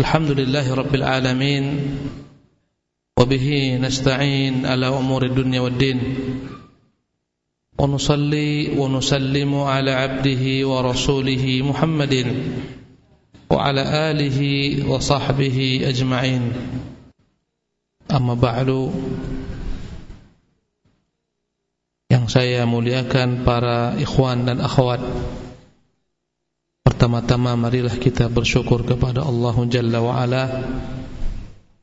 الحمد لله رب العالمين وبه نستعين على أمور الدنيا والدين ونصلي ونسلم على عبده ورسوله محمد وعلى آله وصحبه أجمعين أما بعد yang saya muliakan para ikhwan dan akhwat Pertama-tama marilah kita bersyukur kepada Allah Jalla wa'ala.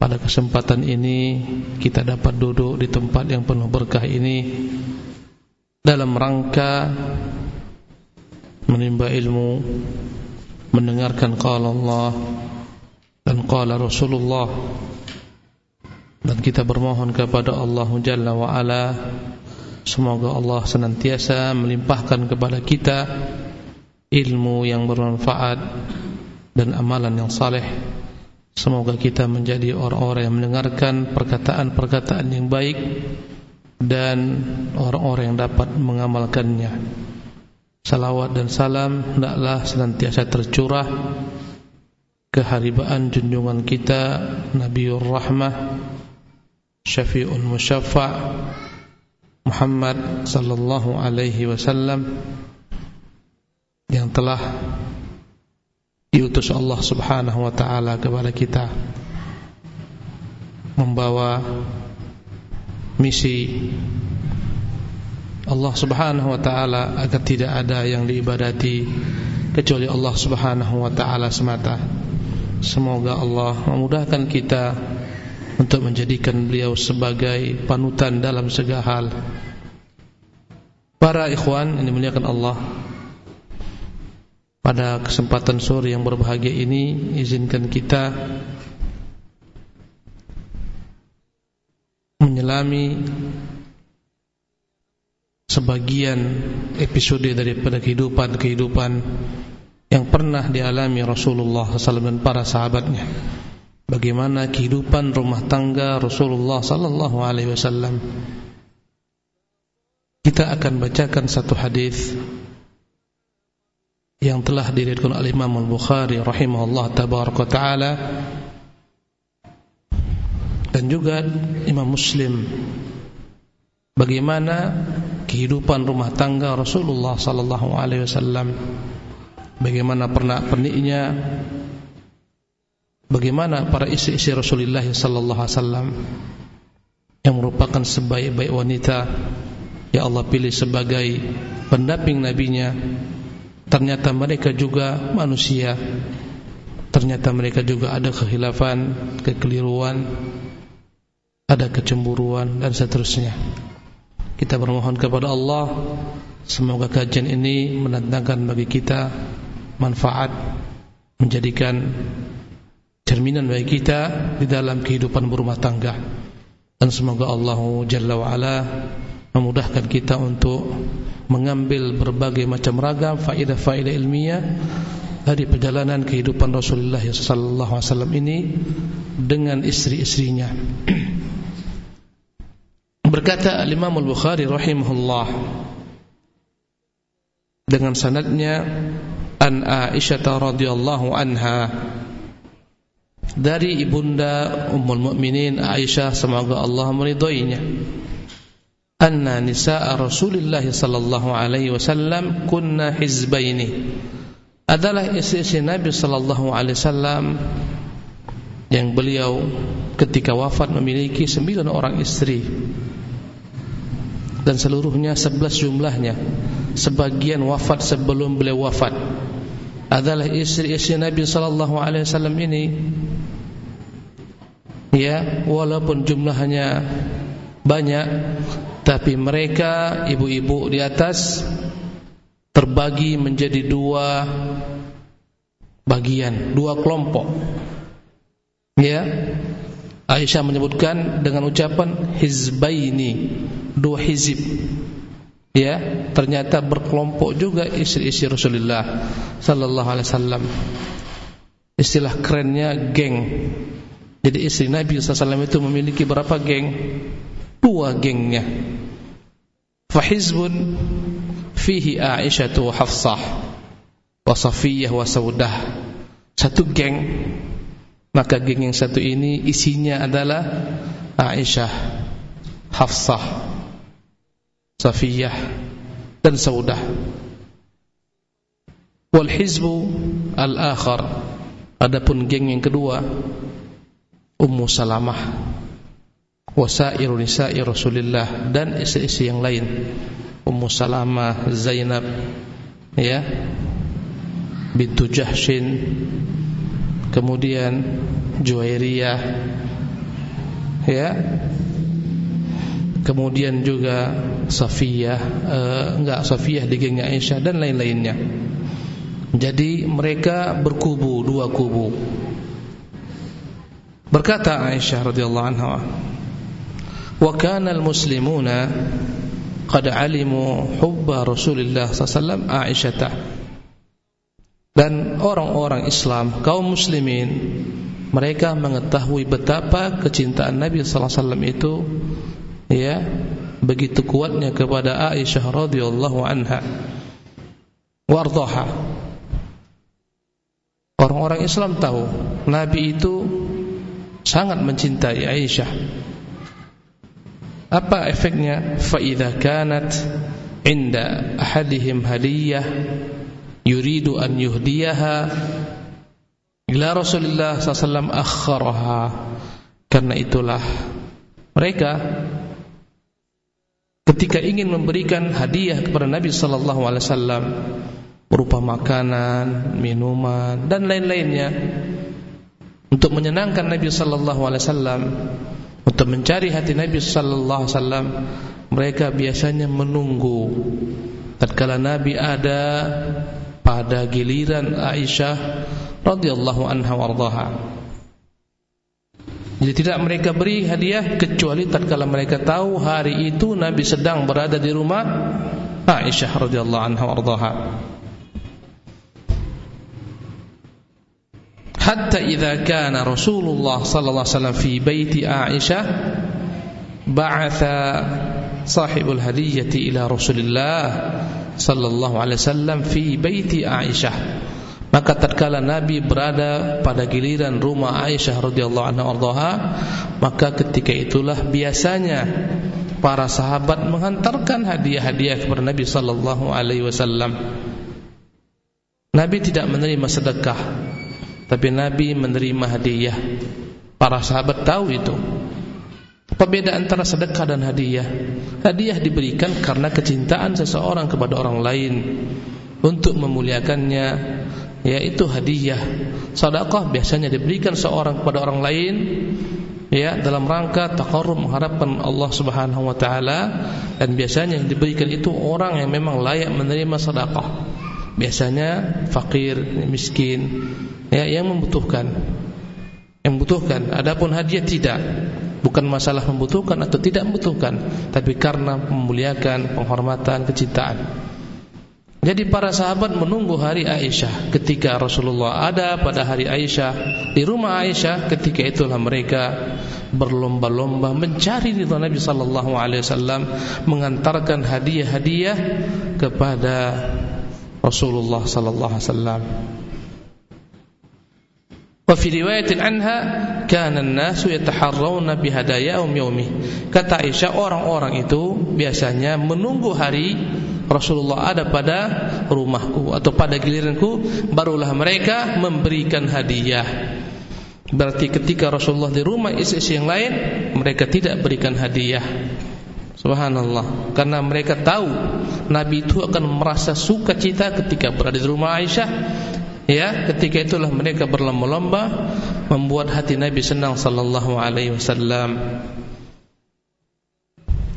Pada kesempatan ini kita dapat duduk di tempat yang penuh berkah ini Dalam rangka menimba ilmu Mendengarkan qala Allah dan qala Rasulullah. Dan kita bermohon kepada Allah Jalla wa'ala Semoga Allah senantiasa melimpahkan kepada kita ilmu yang bermanfaat dan amalan yang saleh. Semoga kita menjadi orang-orang yang mendengarkan perkataan-perkataan yang baik dan orang-orang yang dapat mengamalkannya. Salawat dan salam hendaklah senantiasa tercurah keharibaan junjungan kita Nabiur Rahmah Syafi'un Musyaffa' Muhammad sallallahu alaihi wasallam yang telah diutus Allah Subhanahu wa taala kepada kita membawa misi Allah Subhanahu wa taala agar tidak ada yang diibadati kecuali Allah Subhanahu wa taala semata. Semoga Allah memudahkan kita untuk menjadikan beliau sebagai panutan dalam segala hal. Para ikhwan yang dimuliakan Allah pada kesempatan sore yang berbahagia ini izinkan kita menyelami sebagian episode daripada kehidupan-kehidupan yang pernah dialami Rasulullah SAW dan para sahabatnya. Bagaimana kehidupan rumah tangga Rasulullah sallallahu alaihi wasallam. Kita akan bacakan satu hadis yang telah diriwayatkan oleh Imam Al-Bukhari rahimahullah tabaraka taala. Dan juga Imam Muslim. Bagaimana kehidupan rumah tangga Rasulullah sallallahu alaihi wasallam? Bagaimana pernak-perniknya? Bagaimana para istri-istri Rasulullah sallallahu alaihi wasallam yang merupakan sebaik-baik wanita? Yang Allah pilih sebagai pendamping nabinya Ternyata mereka juga manusia. Ternyata mereka juga ada kehilafan Kekeliruan Ada kecemburuan Dan seterusnya. Kita bermohon kepada Allah Semoga kajian ini mendatangkan bagi kita Manfaat Menjadikan Cerminan bagi kita Di dalam kehidupan berumah tangga. Dan semoga Allah Jalla wa'ala Memudahkan kita untuk mengambil berbagai macam ragam faedah-faedah ilmiah dari perjalanan kehidupan Rasulullah wasallam ini dengan istri-istrinya. Berkata Al-Imam Al-Bukhari rahimahullah dengan sanadnya an Aisyah radhiyallahu anha dari ibunda Ummul Mukminin Aisyah semoga Allah meridhoinya anna nisaa Rasulullah sallallahu alaihi wasallam kunna hizbaini. Adalah istri-istri Nabi sallallahu alaihi wasallam yang beliau ketika wafat memiliki sembilan orang istri. Dan seluruhnya sebelas jumlahnya sebagian wafat sebelum beliau wafat. Adalah istri-istri Nabi sallallahu alaihi wasallam ini ya walaupun jumlahnya banyak tapi mereka ibu-ibu di atas terbagi menjadi dua bagian, dua kelompok. Ya. Aisyah menyebutkan dengan ucapan hizbaini, dua hizib. Ya, ternyata berkelompok juga istri-istri Rasulullah sallallahu alaihi wasallam. Istilah kerennya geng. Jadi istri Nabi sallallahu itu memiliki berapa geng? Dua gengnya fahizbun fihi Aisyah wa Hafsah wa Safiyah wa Saudah satu geng Maka geng yang satu ini isinya adalah Aisyah, Hafsah, Safiyah dan Saudah. Wal hizbu al-akhar. Adapun geng yang kedua Ummu Salamah wasairu nisa'i Rasulillah dan istri-istri yang lain. Ummu Salamah, Zainab ya bintu Jahshin kemudian Juwairiyah ya kemudian juga Safiyah uh, enggak Safiyah di gengnya Aisyah dan lain-lainnya. Jadi mereka berkubu dua kubu. Berkata Aisyah radhiyallahu anha wa kana al-muslimuna qad alimu hubba Rasulillah sallallahu alaihi wasallam Aisyah dan orang-orang Islam kaum muslimin mereka mengetahui betapa kecintaan Nabi sallallahu alaihi wasallam itu ya begitu kuatnya kepada Aisyah radhiyallahu anha wardhaha orang-orang Islam tahu Nabi itu sangat mencintai Aisyah apa efeknya? Fa idza kanat inda ahadihim hadiyah yuridu an yuhdiyaha ila Rasulullah SAW akharaha karena itulah mereka ketika ingin memberikan hadiah kepada Nabi sallallahu alaihi wasallam berupa makanan, minuman dan lain-lainnya untuk menyenangkan Nabi sallallahu alaihi wasallam untuk mencari hati Nabi sallallahu alaihi wasallam mereka biasanya menunggu tatkala Nabi ada pada giliran Aisyah radhiyallahu anha warḍaha. Jadi tidak mereka beri hadiah kecuali tatkala mereka tahu hari itu Nabi sedang berada di rumah Aisyah radhiyallahu anha warḍaha. Hatta idza kana Rasulullah sallallahu alaihi wasallam fi baiti Aisyah ba'atha sahibul hadiyati ila Rasulillah sallallahu alaihi wasallam fi baiti Aisyah maka tatkala Nabi berada pada giliran rumah Aisyah radhiyallahu anha ardhaha maka ketika itulah biasanya para sahabat menghantarkan hadiah-hadiah kepada Nabi sallallahu alaihi wasallam. Nabi tidak menerima sedekah tapi Nabi menerima hadiah. Para sahabat tahu itu. Pembeda antara sedekah dan hadiah. Hadiah diberikan karena kecintaan seseorang kepada orang lain. Untuk memuliakannya Yaitu hadiah. Sedekah biasanya diberikan seorang kepada orang lain. Ya, dalam rangka taqarrub mengharapkan Allah Subhanahu wa taala. Dan biasanya yang diberikan itu orang yang memang layak menerima sedekah. Biasanya fakir, miskin, ya yang membutuhkan. Yang membutuhkan. Adapun hadiah tidak. Bukan masalah membutuhkan atau tidak membutuhkan. Tapi karena memuliakan penghormatan kecintaan. Jadi para sahabat menunggu hari Aisyah ketika Rasulullah ada pada hari Aisyah. Di rumah Aisyah ketika itulah mereka berlomba-lomba mencari ridha Nabi sallallahu alaihi wasallam mengantarkan hadiah-hadiah kepada Rasulullah sallallahu alaihi wasallam وفي رواية عنها كان الناس يتحرون بهداياهم يومه kata Aisyah orang-orang itu biasanya menunggu hari Rasulullah ada pada rumahku atau pada giliranku barulah mereka memberikan hadiah berarti ketika Rasulullah di rumah istri yang lain mereka tidak berikan hadiah Subhanallah Karena mereka tahu Nabi itu akan merasa suka cita ketika berada di rumah Aisyah Ya, ketika itulah mereka berlomba-lomba membuat hati Nabi senang sallallahu alaihi wasallam.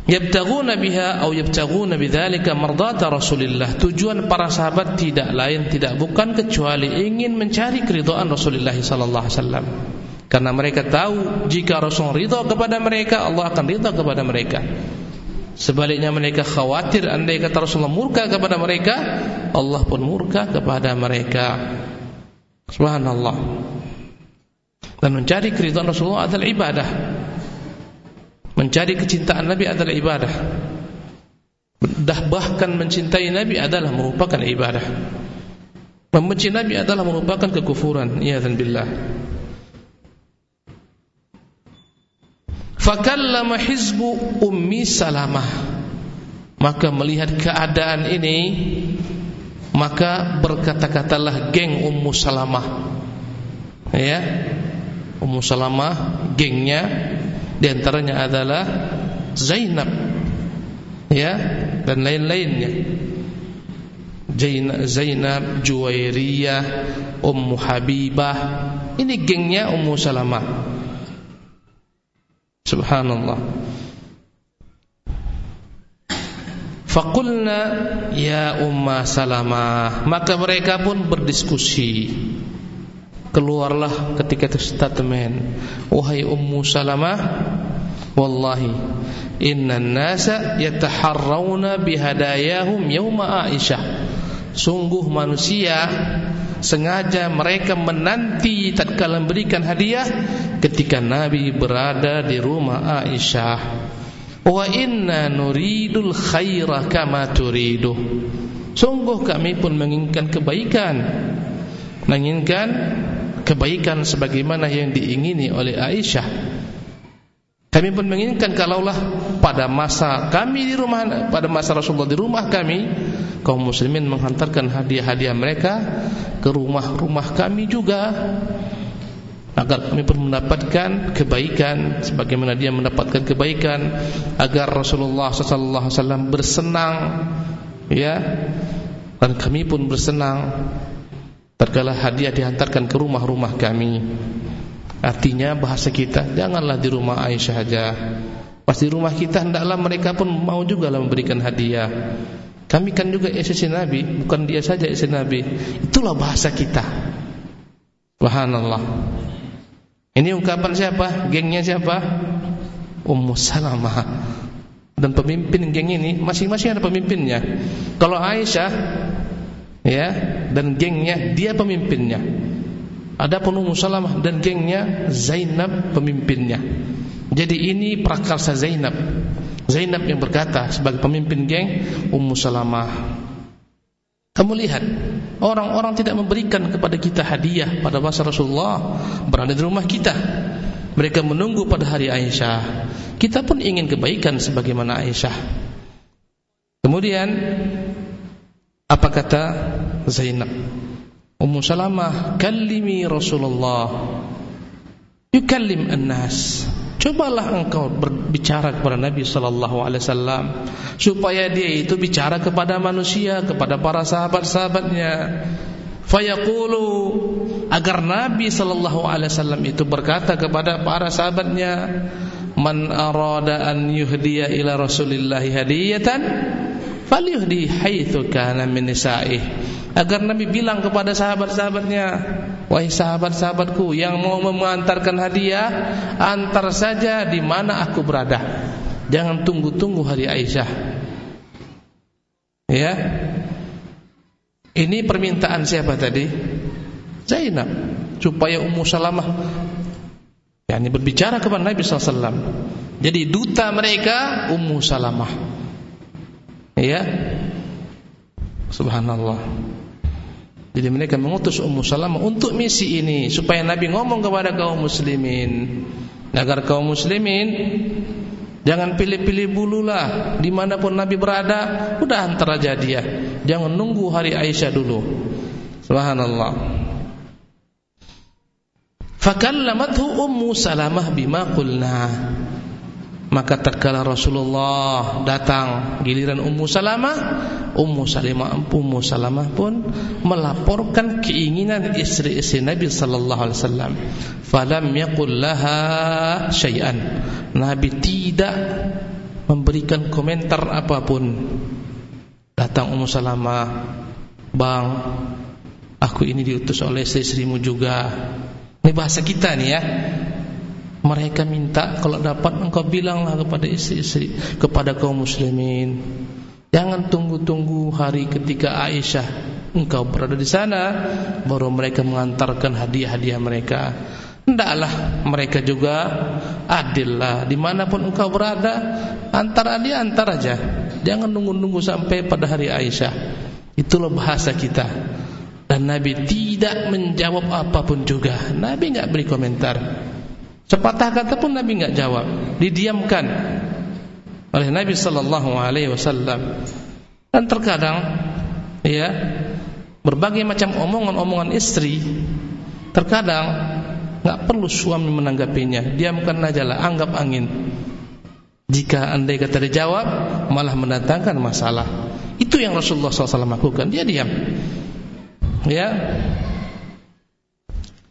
Yabtaguna biha atau yabtaguna bidzalika mardata Rasulillah. Tujuan para sahabat tidak lain tidak bukan kecuali ingin mencari keridhaan Rasulullah sallallahu alaihi wasallam. Karena mereka tahu jika Rasul ridha kepada mereka, Allah akan ridha kepada mereka. Sebaliknya mereka khawatir andai kata Rasulullah murka kepada mereka, Allah pun murka kepada mereka. Subhanallah. Dan mencari keridhaan Rasulullah adalah ibadah. Mencari kecintaan Nabi adalah ibadah. Dah bahkan mencintai Nabi adalah merupakan ibadah. Membenci Nabi adalah merupakan kekufuran. Ya dan billah. Fakallama hizbu ummi salamah. Maka melihat keadaan ini Maka berkata-katalah geng Ummu Salamah. Ya. Ummu Salamah gengnya Di antaranya adalah Zainab. Ya Dan lain-lainnya. Zainab, Juwairiyah, Ummu Habibah. Ini gengnya Ummu Salamah Subhanallah. Fakulna ya Umma Salamah. Maka mereka pun berdiskusi. Keluarlah ketika itu statement Wahai Ummu Salamah Wallahi Inna nasa yataharrawna bihadayahum yawma Aisyah. Sungguh manusia sengaja mereka menanti tatkala memberikan hadiah ketika Nabi berada di rumah Aisyah. Wa inna nuridul khaira kama turidu. Sungguh kami pun menginginkan kebaikan. Menginginkan kebaikan sebagaimana yang diingini oleh Aisyah. Kami pun menginginkan kalaulah pada masa kami di rumah pada masa Rasulullah di rumah kami kaum muslimin menghantarkan hadiah-hadiah mereka ke rumah-rumah kami juga agar kami pun mendapatkan kebaikan sebagaimana dia mendapatkan kebaikan agar Rasulullah sallallahu alaihi wasallam bersenang ya dan kami pun bersenang. Tatkala hadiah dihantarkan ke rumah-rumah kami Artinya bahasa kita Janganlah di rumah Aisyah saja Pas di rumah kita Hendaklah mereka pun mau juga lah memberikan hadiah Kami kan juga istri Nabi Bukan dia saja istri Nabi Itulah bahasa kita Subhanallah Ini ungkapan siapa? Gengnya siapa? Ummu Salamah Dan pemimpin geng ini Masing-masing ada pemimpinnya Kalau Aisyah ya Dan gengnya Dia pemimpinnya Adapun Ummu Salamah dan gengnya Zainab pemimpinnya. Jadi ini prakarsa Zainab. Zainab yang berkata sebagai pemimpin geng Ummu Salamah. Kamu lihat orang-orang tidak memberikan kepada kita hadiah pada masa Rasulullah berada di rumah kita. Mereka menunggu pada hari Aisyah. Kita pun ingin kebaikan sebagaimana Aisyah. Kemudian apa kata Zainab? Ummu Salamah kallimi Rasulullah yukallim an-nas cobalah engkau berbicara kepada Nabi sallallahu alaihi wasallam supaya dia itu bicara kepada manusia kepada para sahabat-sahabatnya. Fayaqulu agar Nabi sallallahu alaihi wasallam itu berkata kepada para sahabatnya man arada an yuhdiya ila Rasulillah hadiyatan falyuhdi haitsu kana min nisa'ih. Agar Nabi bilang kepada sahabat-sahabatnya wahai sahabat-sahabatku yang mau mengantarkan hadiah antar saja di mana aku berada. Jangan tunggu-tunggu hari Aisyah. Ya. Ini permintaan siapa tadi? Zainab. Supaya Ummu Salamah yakni berbicara kepada Nabi SAW jadi duta mereka Ummu Salamah. Ya. Subhanallah jadi mereka mengutus Ummu Salamah untuk misi ini supaya Nabi ngomong kepada kaum muslimin. Agar kaum muslimin jangan pilih-pilih bululah di mana pun Nabi berada udah antara aja dia jangan nunggu hari Aisyah dulu. Subhanallah. Fakallamathu Ummu Salamah bima qulna maka tatkala Rasulullah datang giliran Ummu Salamah, Ummu Salamah Ummu Salamah pun melaporkan keinginan istri-istri Nabi sallallahu alaihi wasallam. Falam yaqul laha syai'an. Nabi tidak memberikan komentar apa pun. Datang Ummu Salamah, "Bang, aku ini diutus oleh istri-istrimu juga." Ini bahasa kita nih ya. Mereka minta kalau dapat engkau bilanglah kepada istri-istri Kepada kaum muslimin. Jangan tunggu-tunggu hari ketika Aisyah Engkau berada di sana Baru mereka mengantarkan hadiah-hadiah mereka. Hendaklah mereka juga adillah. Di mana pun engkau berada Antara dia antar aja. Jangan nunggu-nunggu sampai pada hari Aisyah. Itulah bahasa kita. Dan Nabi tidak menjawab apa pun juga. Nabi tidak beri komentar Sepatah kata pun Nabi enggak jawab, didiamkan oleh Nabi sallallahu alaihi wasallam. Dan terkadang ya berbagai macam omongan-omongan istri terkadang enggak perlu suami menanggapinya, diamkan aja lah, anggap angin. Jika andai kata dijawab malah mendatangkan masalah. Itu yang Rasulullah SAW lakukan. Dia diam. Ya.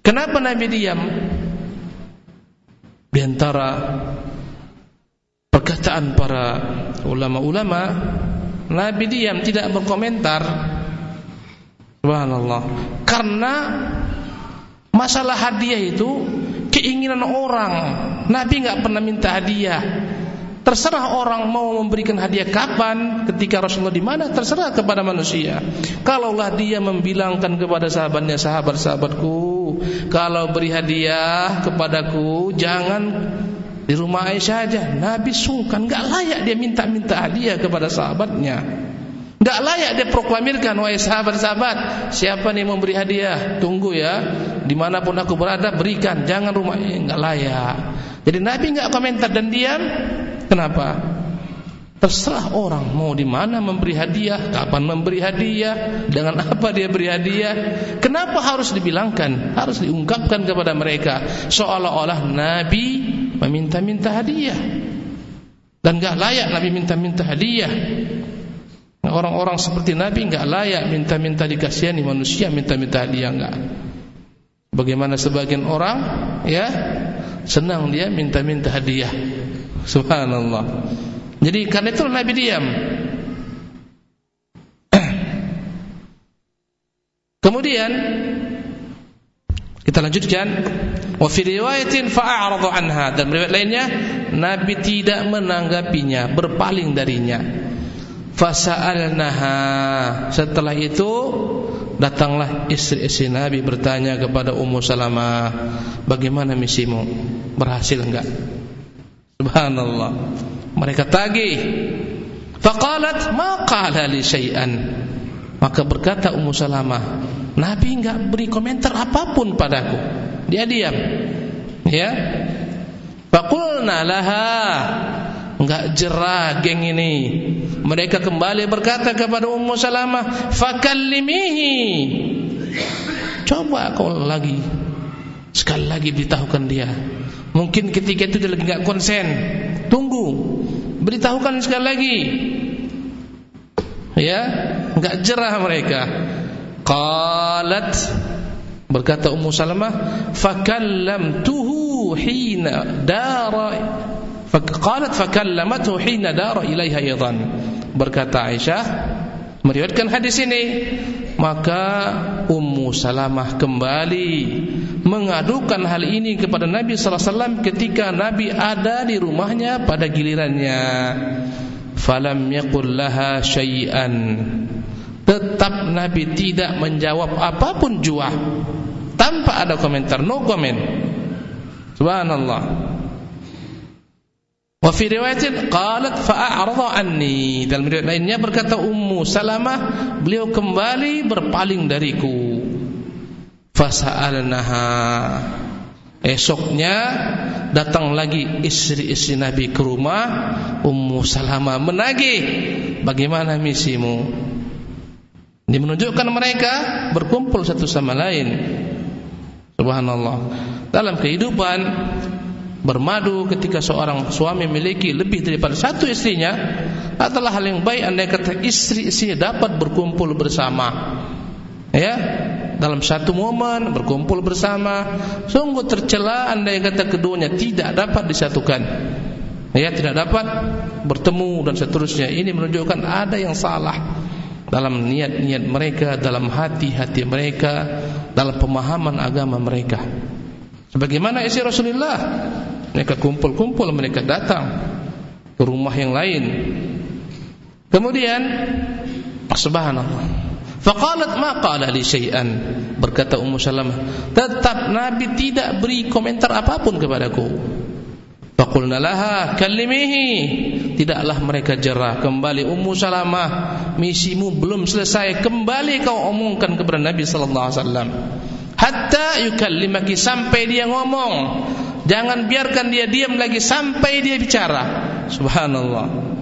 Kenapa Nabi diam? Di antara perkataan para ulama-ulama, Nabi diam tidak berkomentar. Subhanallah. Karena masalah hadiah itu keinginan orang. Nabi enggak pernah minta hadiah. Terserah orang mau memberikan hadiah kapan, ketika Rasulullah di mana, terserah kepada manusia. Kalaulah dia membilangkan kepada sahabatnya, sahabat-sahabatku, kalau beri hadiah kepadaku, jangan di rumah Aisyah aja. Nabi sungkan, enggak layak dia minta-minta hadiah kepada sahabatnya. Enggak layak dia proklamirkan, wahai sahabat-sahabat, siapa nih memberi hadiah? Tunggu ya, di mana pun aku berada berikan, jangan rumah ini enggak layak. Jadi Nabi enggak komentar dan diam. Kenapa? Terserah orang mau di mana memberi hadiah, kapan memberi hadiah, dengan apa dia beri hadiah. Kenapa harus dibilangkan? Harus diungkapkan kepada mereka seolah-olah Nabi meminta-minta hadiah. Dan enggak layak Nabi minta-minta hadiah. Orang-orang seperti Nabi enggak layak minta-minta dikasihani manusia minta-minta hadiah enggak. Bagaimana sebagian orang ya senang dia minta-minta hadiah. Subhanallah. Jadi karena itu Nabi diam. Kemudian kita lanjutkan wa fi riwayatin fa'aradu anha dan riwayat lainnya Nabi tidak menanggapinya, berpaling darinya. Fasa'alnaha. Setelah itu datanglah istri-istri Nabi bertanya kepada Ummu Salamah, "Bagaimana misimu? Berhasil enggak?" Subhanallah. Mereka tagih. Faqalat ma qala li syai'an. Maka berkata Ummu Salamah, Nabi enggak beri komentar apa pun padaku. Dia diam. Ya. Faqulna laha enggak jerah geng ini. Mereka kembali berkata kepada Ummu Salamah, "Fakallimihi." Coba kau lagi sekali lagi beritahukan dia Mungkin ketika itu dia lagi enggak konsen. Tunggu. Beritahukan sekali lagi. Ya, enggak jerah mereka. Qalat berkata Ummu Salamah, "Fakallamtuhu hina dara" Qalat fakallamathu hina dara ilaiha aidan. Berkata Aisyah meriwayatkan hadis ini, maka Ummu Salamah kembali mengadukan hal ini kepada Nabi sallallahu alaihi wasallam ketika Nabi ada di rumahnya pada gilirannya. Falam yaqul laha syai'an. Tetap Nabi tidak menjawab apa pun jua tanpa ada komentar, no comment. Subhanallah. Wa fi riwayatin qalat fa'arada anni. Dalam riwayat lainnya berkata Ummu Salamah, beliau kembali berpaling dariku fasa'alnaha. Esoknya datang lagi istri-istri Nabi ke rumah Ummu Salamah menagih bagaimana misimu? Ini menunjukkan mereka berkumpul satu sama lain. Subhanallah. Dalam kehidupan bermadu ketika seorang suami memiliki lebih daripada satu istrinya adalah hal yang baik. Andai kata istri-istrinya dapat berkumpul bersama. Ya dalam satu momen berkumpul bersama sungguh tercela andai kata keduanya tidak dapat disatukan. Ya tidak dapat bertemu dan seterusnya. Ini menunjukkan ada yang salah dalam niat-niat mereka dalam hati-hati mereka dalam pemahaman agama mereka. Sebagaimana isi Rasulullah mereka kumpul-kumpul mereka datang ke rumah yang lain. Kemudian subhanallah Faqalat ma qala li syai'an? Berkata Ummu Salamah tetap Nabi tidak beri komentar apa pun kepadaku. Faqulna laha kallimihi. Tidaklah mereka jerah. Kembali Ummu Salamah misimu belum selesai. Kembali kau omongkan kepada Nabi sallallahu alaihi wasallam. Hatta yukallimaki sampai dia ngomong. Jangan biarkan dia diam lagi sampai dia bicara. Subhanallah.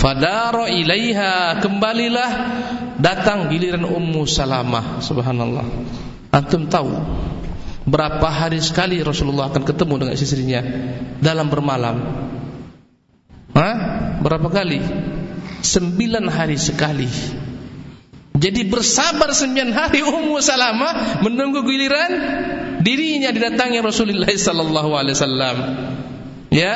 Fadaro ilaiha kembalilah datang giliran Ummu Salamah. Subhanallah. Antum tahu berapa hari sekali Rasulullah akan ketemu dengan istrinya dalam bermalam? Hah? Berapa kali? Sembilan hari sekali. Jadi bersabar sembilan hari Ummu Salamah menunggu giliran dirinya didatangi Rasulullah sallallahu alaihi wasallam. Ya.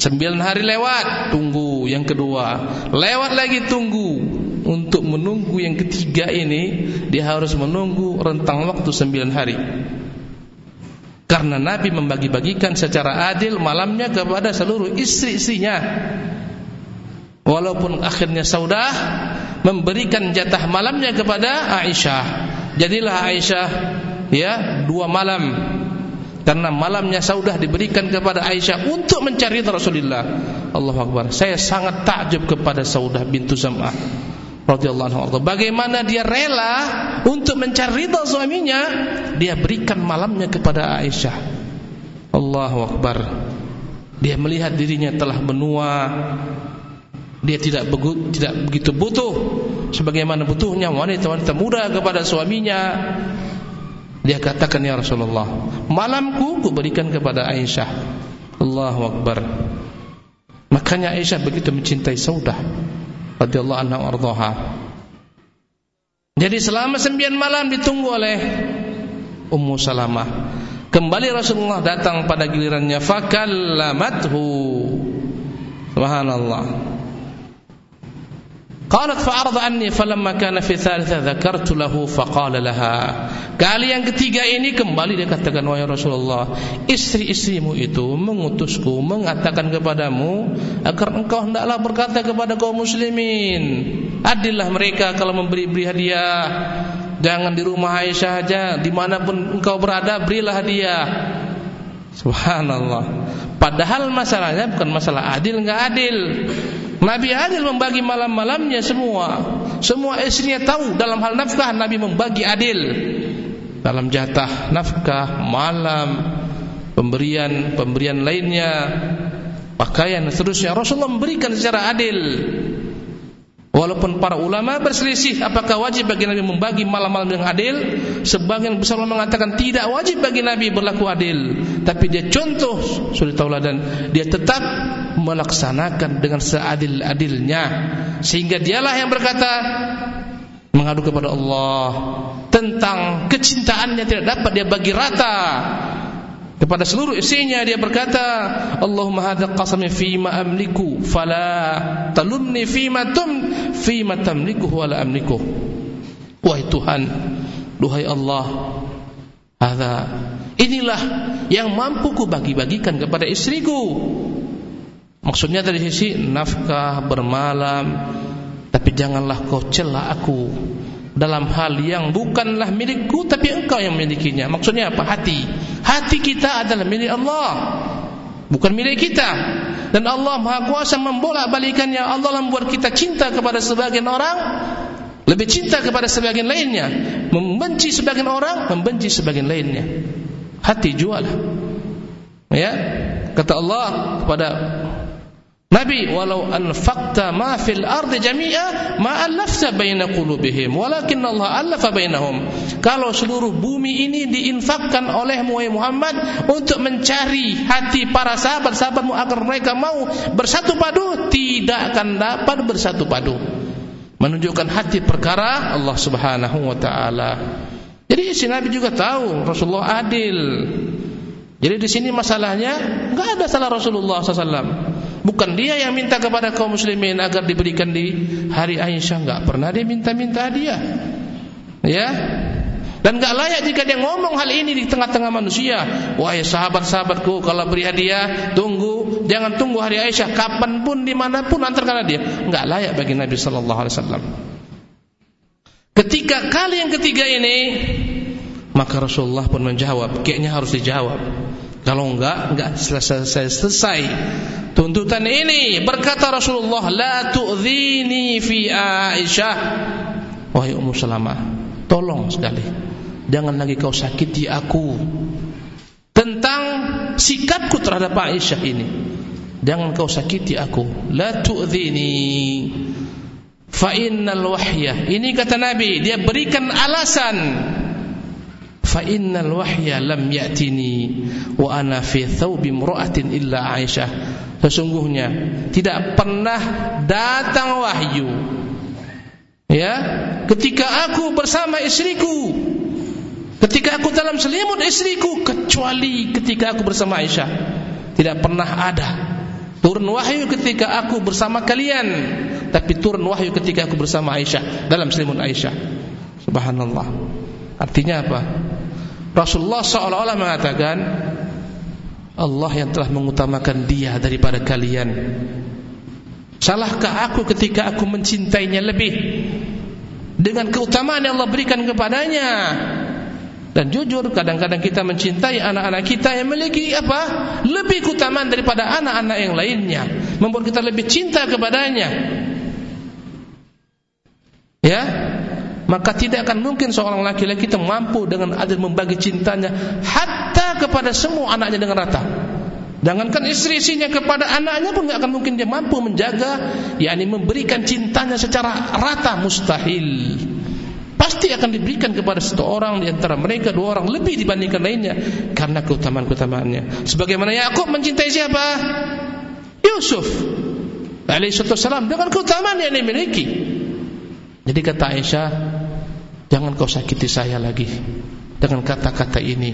Sembilan hari lewat, tunggu yang kedua. Lewat lagi tunggu. Untuk menunggu yang ketiga ini dia harus menunggu rentang waktu sembilan hari. Karena Nabi membagi-bagikan secara adil malamnya kepada seluruh istri-istrinya. Walaupun akhirnya Saudah memberikan jatah malamnya kepada Aisyah. Jadilah Aisyah ya dua malam karena malamnya Saudah diberikan kepada Aisyah untuk mencari Rasulullah. Allahu Akbar. Saya sangat takjub kepada Saudah bintu Zam'ah radhiyallahu anha. Bagaimana dia rela untuk mencari ridha suaminya, dia berikan malamnya kepada Aisyah. Allahu Akbar. Dia melihat dirinya telah menua, dia tidak tidak begitu butuh sebagaimana butuhnya wanita-wanita muda kepada suaminya. Dia katakan ya Rasulullah, malamku kuberikan kepada Aisyah. Allahu Akbar. Makanya Aisyah begitu mencintai Saudah radhiyallahu anha ardhaha. Jadi selama sembilan malam ditunggu oleh Ummu Salamah. Kembali Rasulullah datang pada gilirannya fakallamathu. Subhanallah. Qalat fa'arad anni falamma kana fi thalitha dzakartu lahu faqala laha. Kali yang ketiga ini kembali dia katakan wahai Rasulullah, istri-istrimu itu mengutusku mengatakan kepadamu agar engkau hendaklah berkata kepada kaum muslimin, adillah mereka kalau memberi beri hadiah. Jangan di rumah Aisyah saja, di mana pun engkau berada berilah hadiah. Subhanallah. Padahal masalahnya bukan masalah adil enggak adil. Nabi adil membagi malam-malamnya semua. Semua istrinya tahu dalam hal nafkah Nabi membagi adil. Dalam jatah nafkah, malam, pemberian pemberian lainnya, pakaian dan seterusnya Rasulullah memberikan secara adil. Walaupun para ulama berselisih apakah wajib bagi Nabi membagi malam-malam yang adil, sebagian besar ulama mengatakan tidak wajib bagi Nabi berlaku adil, tapi dia contoh suri tauladan, dia tetap melaksanakan dengan seadil-adilnya. Sehingga dialah yang berkata mengadu kepada Allah tentang kecintaannya tidak dapat dia bagi rata kepada seluruh isinya dia berkata Allahumma hadha qasami fi ma amliku fala talumni fi ma tum fi ma tamliku wa amliku wahai Tuhan duhai Allah hadha inilah yang mampu ku bagi-bagikan kepada istriku maksudnya dari sisi nafkah bermalam tapi janganlah kau celah aku dalam hal yang bukanlah milikku tapi engkau yang memilikinya. Maksudnya apa? Hati. Hati kita adalah milik Allah. Bukan milik kita. Dan Allah Maha Kuasa membolak-balikannya. Allah membuat kita cinta kepada sebagian orang lebih cinta kepada sebagian lainnya. Membenci sebagian orang, membenci sebagian lainnya. Hati jual. Ya. Kata Allah kepada Nabi walau anfaqta ma fil ardi jami'a ma allafta baina qulubihim walakin Allah allafa bainahum. Kalau seluruh bumi ini diinfakkan oleh Muhammad untuk mencari hati para sahabat-sahabatmu agar mereka mau bersatu padu tidak akan dapat bersatu padu. Menunjukkan hati perkara Allah Subhanahu wa taala. Jadi si Nabi juga tahu Rasulullah adil. Jadi di sini masalahnya enggak ada salah Rasulullah SAW Bukan dia yang minta kepada kaum muslimin agar diberikan di hari Aisyah, enggak pernah dia minta-minta dia. Ya. Dan enggak layak jika dia ngomong hal ini di tengah-tengah manusia. Wahai sahabat-sahabatku, kalau beri hadiah, tunggu, jangan tunggu hari Aisyah kapan pun di mana pun antarkan dia. Enggak layak bagi Nabi sallallahu alaihi wasallam. Ketika kali yang ketiga ini, maka Rasulullah pun menjawab, kayaknya harus dijawab. Kalau enggak, enggak selesai, selesai tuntutan ini. Berkata Rasulullah, La tu'zini fi Aisyah. Wahai Ummu Salamah, tolong sekali. Jangan lagi kau sakiti aku. sikapku terhadap Aisyah ini. Jangan kau sakiti aku. La tu'dhini. Fa innal wahya. Ini kata Nabi, dia berikan alasan. Fa wahya lam ya'tini wa ana fi thawbi imra'atin illa Aisyah. Sesungguhnya tidak pernah datang wahyu. Ya, ketika aku bersama istriku Ketika aku dalam selimut istriku Kecuali ketika aku bersama Aisyah Tidak pernah ada Turun wahyu ketika aku bersama kalian Tapi turun wahyu ketika aku bersama Aisyah Dalam selimut Aisyah Subhanallah Artinya apa? Rasulullah seolah-olah mengatakan Allah yang telah mengutamakan dia daripada kalian. Salahkah aku ketika aku mencintainya lebih Dengan keutamaan yang Allah berikan kepadanya? Dan jujur kadang-kadang kita mencintai anak-anak kita yang memiliki apa? Lebih keutamaan daripada anak-anak yang lainnya. Membuat kita lebih cinta kepadanya. Ya Maka tidak akan mungkin seorang laki-laki itu mampu dengan adil membagi cintanya Hatta kepada semua anaknya dengan rata Jangankan istri-istrinya kepada anaknya pun tidak akan mungkin dia mampu menjaga, yakni memberikan cintanya secara rata mustahil. Pasti akan diberikan kepada satu orang di antara mereka dua orang lebih dibandingkan lainnya karena keutamaan-keutamaannya. Sebagaimana Yakub mencintai siapa? Yusuf. Alaihi salam dengan keutamaan yang dimiliki. Jadi kata Aisyah, jangan kau sakiti saya lagi dengan kata-kata ini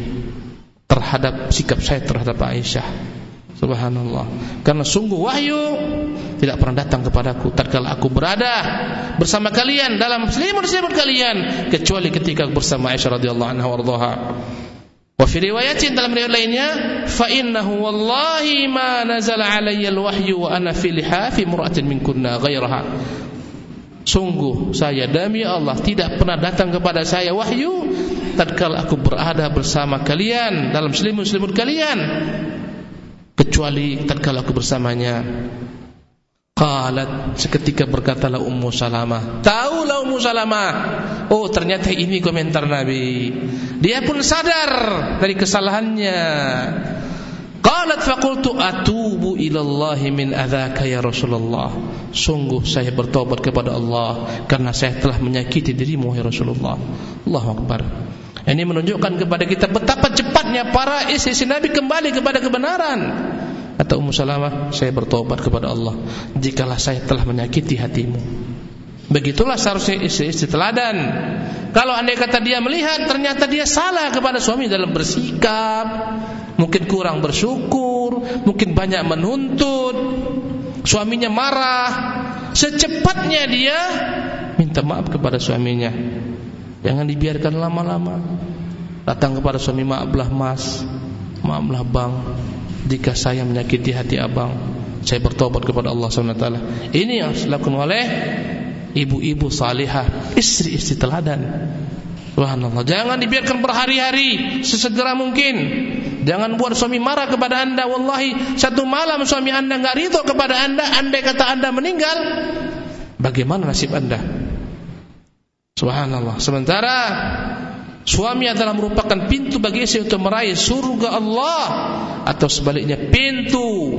terhadap sikap saya terhadap Aisyah. Subhanallah. Karena sungguh wahyu tidak pernah datang kepadaku tatkala aku berada bersama kalian dalam selimut-selimut kalian kecuali ketika bersama Aisyah radhiyallahu anha warḍaha. Wa fi riwayatin dalam riwayat lainnya, fa innahu wallahi ma nazala alayya al-wahyu wa ana fi lihafi mur'atin minkunna ghairaha. Sungguh saya demi Allah tidak pernah datang kepada saya wahyu tatkala aku berada bersama kalian dalam selimut-selimut kalian kecuali tatkala aku bersamanya. Qalat seketika berkatalah Ummu Salamah, "Taulah Ummu Salamah, oh ternyata ini komentar Nabi." Dia pun sadar dari kesalahannya. Qalat faqultu atubu ila Allah min adzaka ya Rasulullah. Sungguh saya bertobat kepada Allah karena saya telah menyakiti dirimu ya Rasulullah. Allahu akbar. Ini menunjukkan kepada kita betapa cepatnya para istri Nabi kembali kepada kebenaran. Atau Ummu Salamah, saya bertobat kepada Allah jikalau saya telah menyakiti hatimu. Begitulah seharusnya istri-istri teladan. Kalau andai kata dia melihat ternyata dia salah kepada suami dalam bersikap, mungkin kurang bersyukur, mungkin banyak menuntut, suaminya marah, secepatnya dia minta maaf kepada suaminya. Jangan dibiarkan lama-lama. Datang kepada suami maaflah mas, maaflah bang, jika saya menyakiti hati abang, saya bertobat kepada Allah SWT. Ini yang dilakukan oleh ibu-ibu salihah, istri-istri teladan. Subhanallah. Jangan dibiarkan berhari-hari sesegera mungkin. Jangan buat suami marah kepada anda. Wallahi satu malam suami anda nggak ridho kepada anda, andai kata anda meninggal, bagaimana nasib anda? Subhanallah. Sementara suami adalah merupakan pintu bagi istri untuk meraih surga Allah atau sebaliknya pintu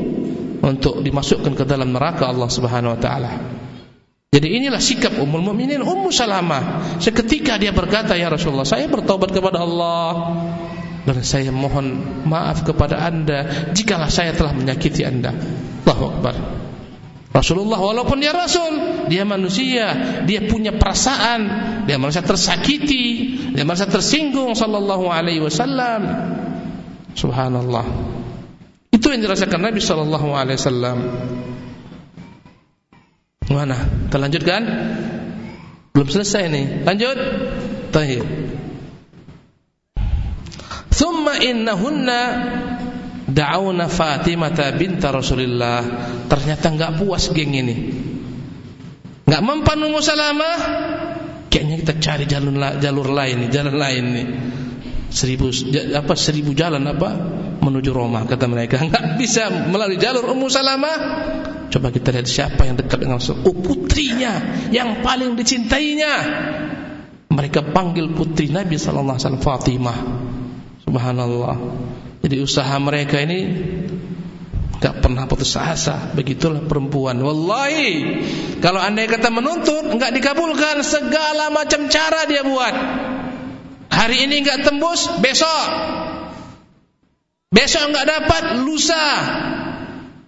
untuk dimasukkan ke dalam neraka Allah Subhanahu wa taala. Jadi inilah sikap Ummul Mukminin Ummu Salamah. Seketika dia berkata, "Ya Rasulullah, saya bertobat kepada Allah dan saya mohon maaf kepada Anda jikalau saya telah menyakiti Anda." Allahu Akbar. Rasulullah walaupun dia Rasul, dia manusia, dia punya perasaan, dia merasa tersakiti, dia merasa tersinggung sallallahu alaihi wasallam. Subhanallah. Itu yang dirasakan Nabi sallallahu alaihi wasallam. Mana? Kita lanjutkan? Belum selesai nih. Lanjut. Tahir. Thumma innahunna da'awna Fatimah binta Rasulillah. Ternyata enggak puas geng ini. Enggak mempan Ummu Salamah. Kayaknya kita cari jalur jalur lain nih, jalan lain nih. Seribu apa seribu jalan apa menuju Roma kata mereka. Enggak bisa melalui jalur Ummu Salamah. Coba kita lihat siapa yang dekat dengan Rasul. Oh putrinya yang paling dicintainya. Mereka panggil putri Nabi sallallahu alaihi wasallam Fatimah. Subhanallah. Jadi usaha mereka ini Gak pernah putus asa Begitulah perempuan Wallahi Kalau anda kata menuntut Gak dikabulkan Segala macam cara dia buat Hari ini gak tembus Besok Besok gak dapat Lusa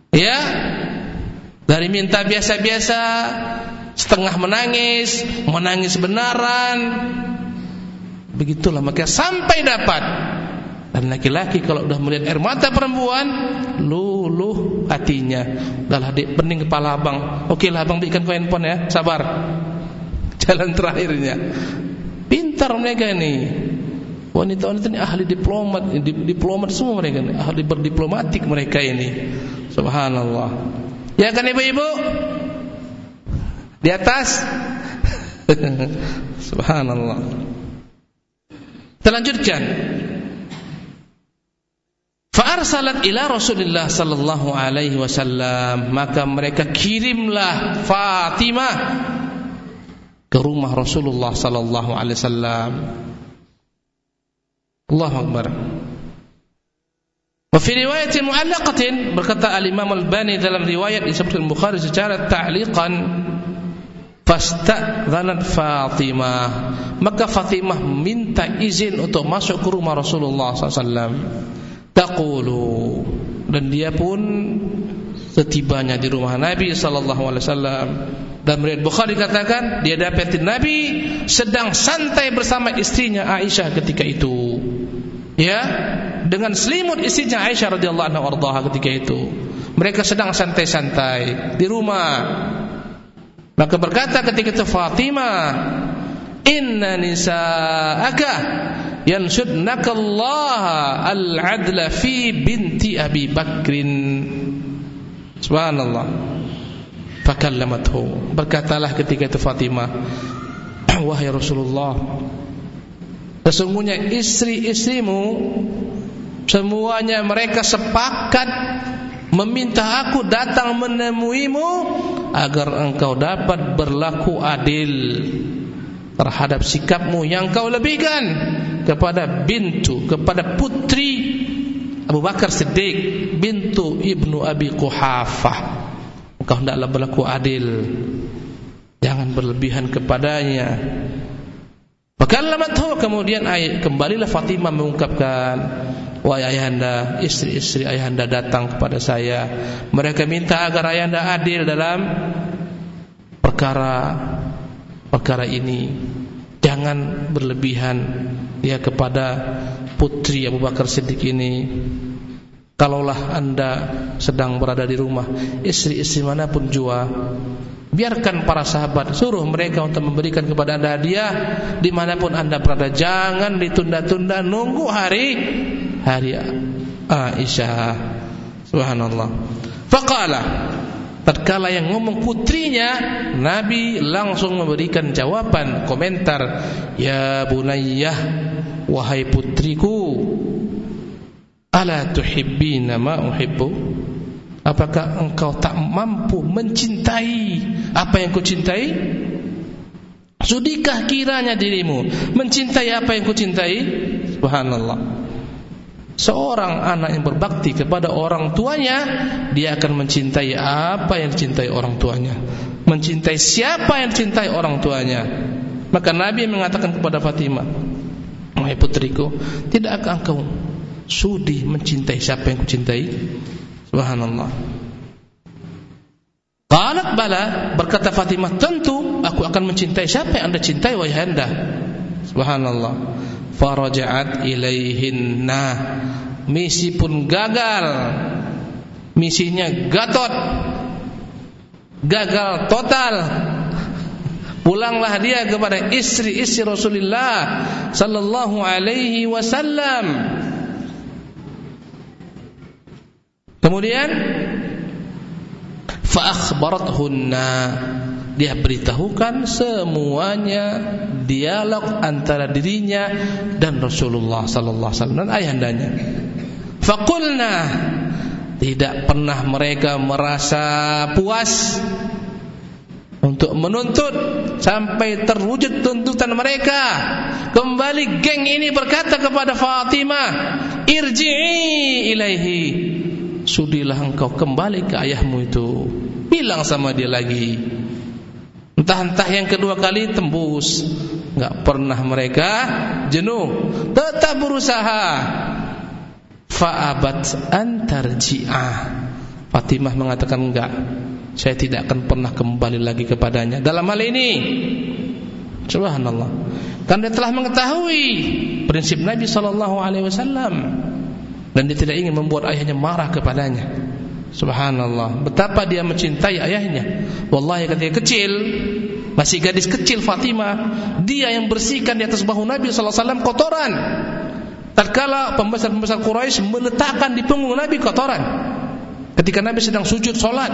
Ya Dari minta biasa-biasa Setengah menangis Menangis benaran Begitulah Maka sampai dapat dan laki-laki kalau sudah melihat air mata perempuan, luluh hatinya. Udahlah dik, pening kepala abang. Oke lah abang berikan kau handphone ya, sabar. Jalan terakhirnya. Pintar mereka ini. Wanita-wanita ini ahli diplomat, diplomat semua mereka ini, ahli berdiplomatik mereka ini. Subhanallah. Ya kan ibu-ibu? Di atas. Subhanallah. Kita lanjutkan. Fa'arsalat ila Rasulullah sallallahu alaihi wasallam maka mereka kirimlah Fatimah ke rumah Rasulullah sallallahu alaihi wasallam. Allahu akbar. Wa fi riwayat mu'allaqatin berkata al-Imam Al-Bani dalam riwayat disebutkan Bukhari secara ta'liqan fasta'dhanat Fatimah maka Fatimah minta izin untuk masuk ke rumah Rasulullah sallallahu alaihi wasallam taqulu dan dia pun setibanya di rumah Nabi sallallahu alaihi wasallam. Dan melihat Bukhari katakan dia dapatin Nabi sedang santai bersama istrinya Aisyah ketika itu. Ya dengan selimut istrinya Aisyah radhiyallahu anha ketika itu. Mereka sedang santai-santai di rumah. Maka berkata ketika itu Fatimah inna nisa'aka yanshudnaka al-adla fi binti Abi Bakrin subhanallah. Fakallamathu berkatalah ketika itu Fatimah wahai Rasulullah sesungguhnya istri-istrimu semuanya mereka sepakat meminta aku datang menemuimu agar engkau dapat berlaku adil terhadap sikapmu yang kau lebihkan kepada bintu kepada putri Abu Bakar Siddiq bintu Ibnu Abi Quhafah. Engkau hendaklah berlaku adil. Jangan berlebihan kepadanya. Bakallamathu kemudian kembalilah Fatimah mengungkapkan wahai ayahanda istri-istri ayahanda datang kepada saya. Mereka minta agar ayahanda adil dalam perkara perkara ini. Jangan berlebihan ya kepada putri Abu Bakar Siddiq ini kalaulah anda sedang berada di rumah istri-istri mana pun jua biarkan para sahabat suruh mereka untuk memberikan kepada anda hadiah di mana pun anda berada. Jangan ditunda-tunda nunggu hari hari Aisyah. Subhanallah. Faqala Tatkala yang ngomong putrinya Nabi langsung memberikan jawaban Komentar Ya bunayyah Wahai putriku Ala tuhibbina ma uhibbu? Apakah engkau tak mampu mencintai Apa yang kau cintai Sudikah kiranya dirimu Mencintai apa yang kau cintai Subhanallah Seorang anak yang berbakti kepada orang tuanya Dia akan mencintai apa yang dicintai orang tuanya. Mencintai siapa yang dicintai orang tuanya. Maka Nabi mengatakan kepada Fatimah Wahai putriku Tidak akan engkau sudi mencintai siapa yang kucintai? Subhanallah. Qalat bala berkata Fatimah tentu aku akan mencintai siapa yang anda cintai wahai anda. Subhanallah faraja'at ilaihinna. Misi pun gagal. Misinya gatot. Gagal total. Pulanglah dia kepada istri-istri Rasulullah sallallahu alaihi wasallam. Kemudian fa akhbarathunna dia beritahukan semuanya dialog antara dirinya dan Rasulullah sallallahu alaihi wasallam dan ayahandanya. Faqulna tidak pernah mereka merasa puas untuk menuntut sampai terwujud tuntutan mereka. Kembali geng ini berkata kepada Fatimah, "Irji'i ilaihi." Sudilah engkau kembali ke ayahmu itu. Bilang sama dia lagi. Entah-entah yang kedua kali tembus. Enggak pernah mereka jenuh. Tetap berusaha. Fa'abat antarji'ah. Fatimah mengatakan enggak saya tidak akan pernah kembali lagi kepadanya dalam hal ini subhanallah karena dia telah mengetahui prinsip Nabi wasallam dan dia tidak ingin membuat ayahnya marah kepadanya subhanallah betapa dia mencintai ayahnya wallahi ketika kecil masih gadis kecil Fatimah dia yang bersihkan di atas bahu Nabi sallallahu alaihi wasallam kotoran tatkala pembesar-pembesar Quraisy meletakkan di punggung Nabi kotoran ketika Nabi sedang sujud salat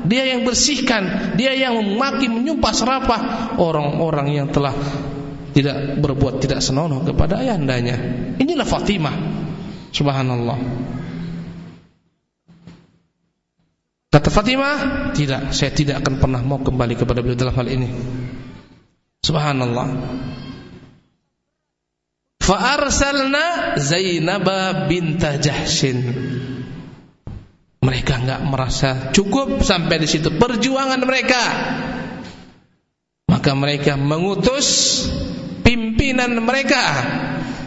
dia yang bersihkan, dia yang memaki menyumpah serapah orang-orang yang telah tidak berbuat tidak senonoh kepada ayandanya. Inilah Fatimah. Subhanallah. Kata Fatimah, tidak, saya tidak akan pernah mau kembali kepada beliau dalam hal ini. Subhanallah. Fa arsalna Zainab bintah Jahshin mereka enggak merasa cukup sampai di situ perjuangan mereka. Maka mereka mengutus pimpinan mereka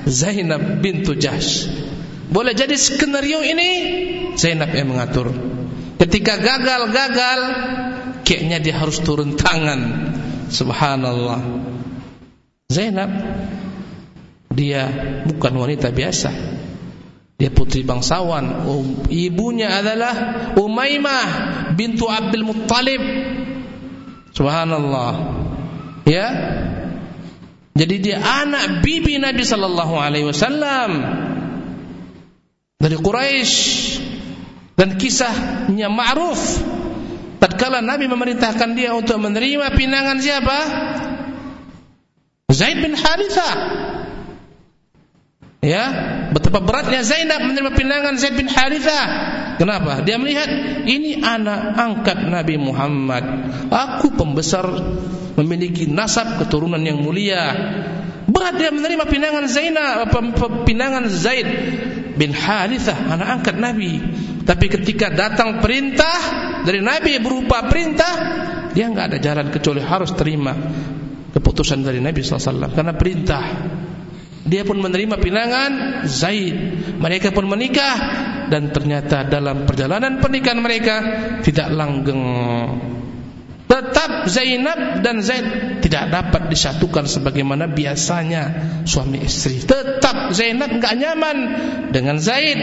Zainab bintu Jahsh. Boleh jadi skenario ini Zainab yang mengatur. Ketika gagal-gagal, kayaknya dia harus turun tangan. Subhanallah. Zainab dia bukan wanita biasa. Dia putri bangsawan. Um, ibunya adalah Umaymah bintu Abdul Muttalib. Subhanallah. Ya. Jadi dia anak bibi Nabi sallallahu alaihi wasallam dari Quraisy dan kisahnya ma'ruf tatkala Nabi memerintahkan dia untuk menerima pinangan siapa? Zaid bin Harithah Ya, betapa beratnya Zainab menerima pinangan Zaid bin Harithah. Kenapa? Dia melihat ini anak angkat Nabi Muhammad. Aku pembesar memiliki nasab keturunan yang mulia. Berat dia menerima pinangan Zainab, pinangan Zaid bin Harithah, anak angkat Nabi. Tapi ketika datang perintah dari Nabi berupa perintah, dia enggak ada jalan kecuali harus terima keputusan dari Nabi SAW karena perintah. Dia pun menerima pinangan Zaid. Mereka pun menikah dan ternyata dalam perjalanan pernikahan mereka tidak langgeng. Tetap Zainab dan Zaid tidak dapat disatukan sebagaimana biasanya suami istri. Tetap Zainab enggak nyaman dengan Zaid,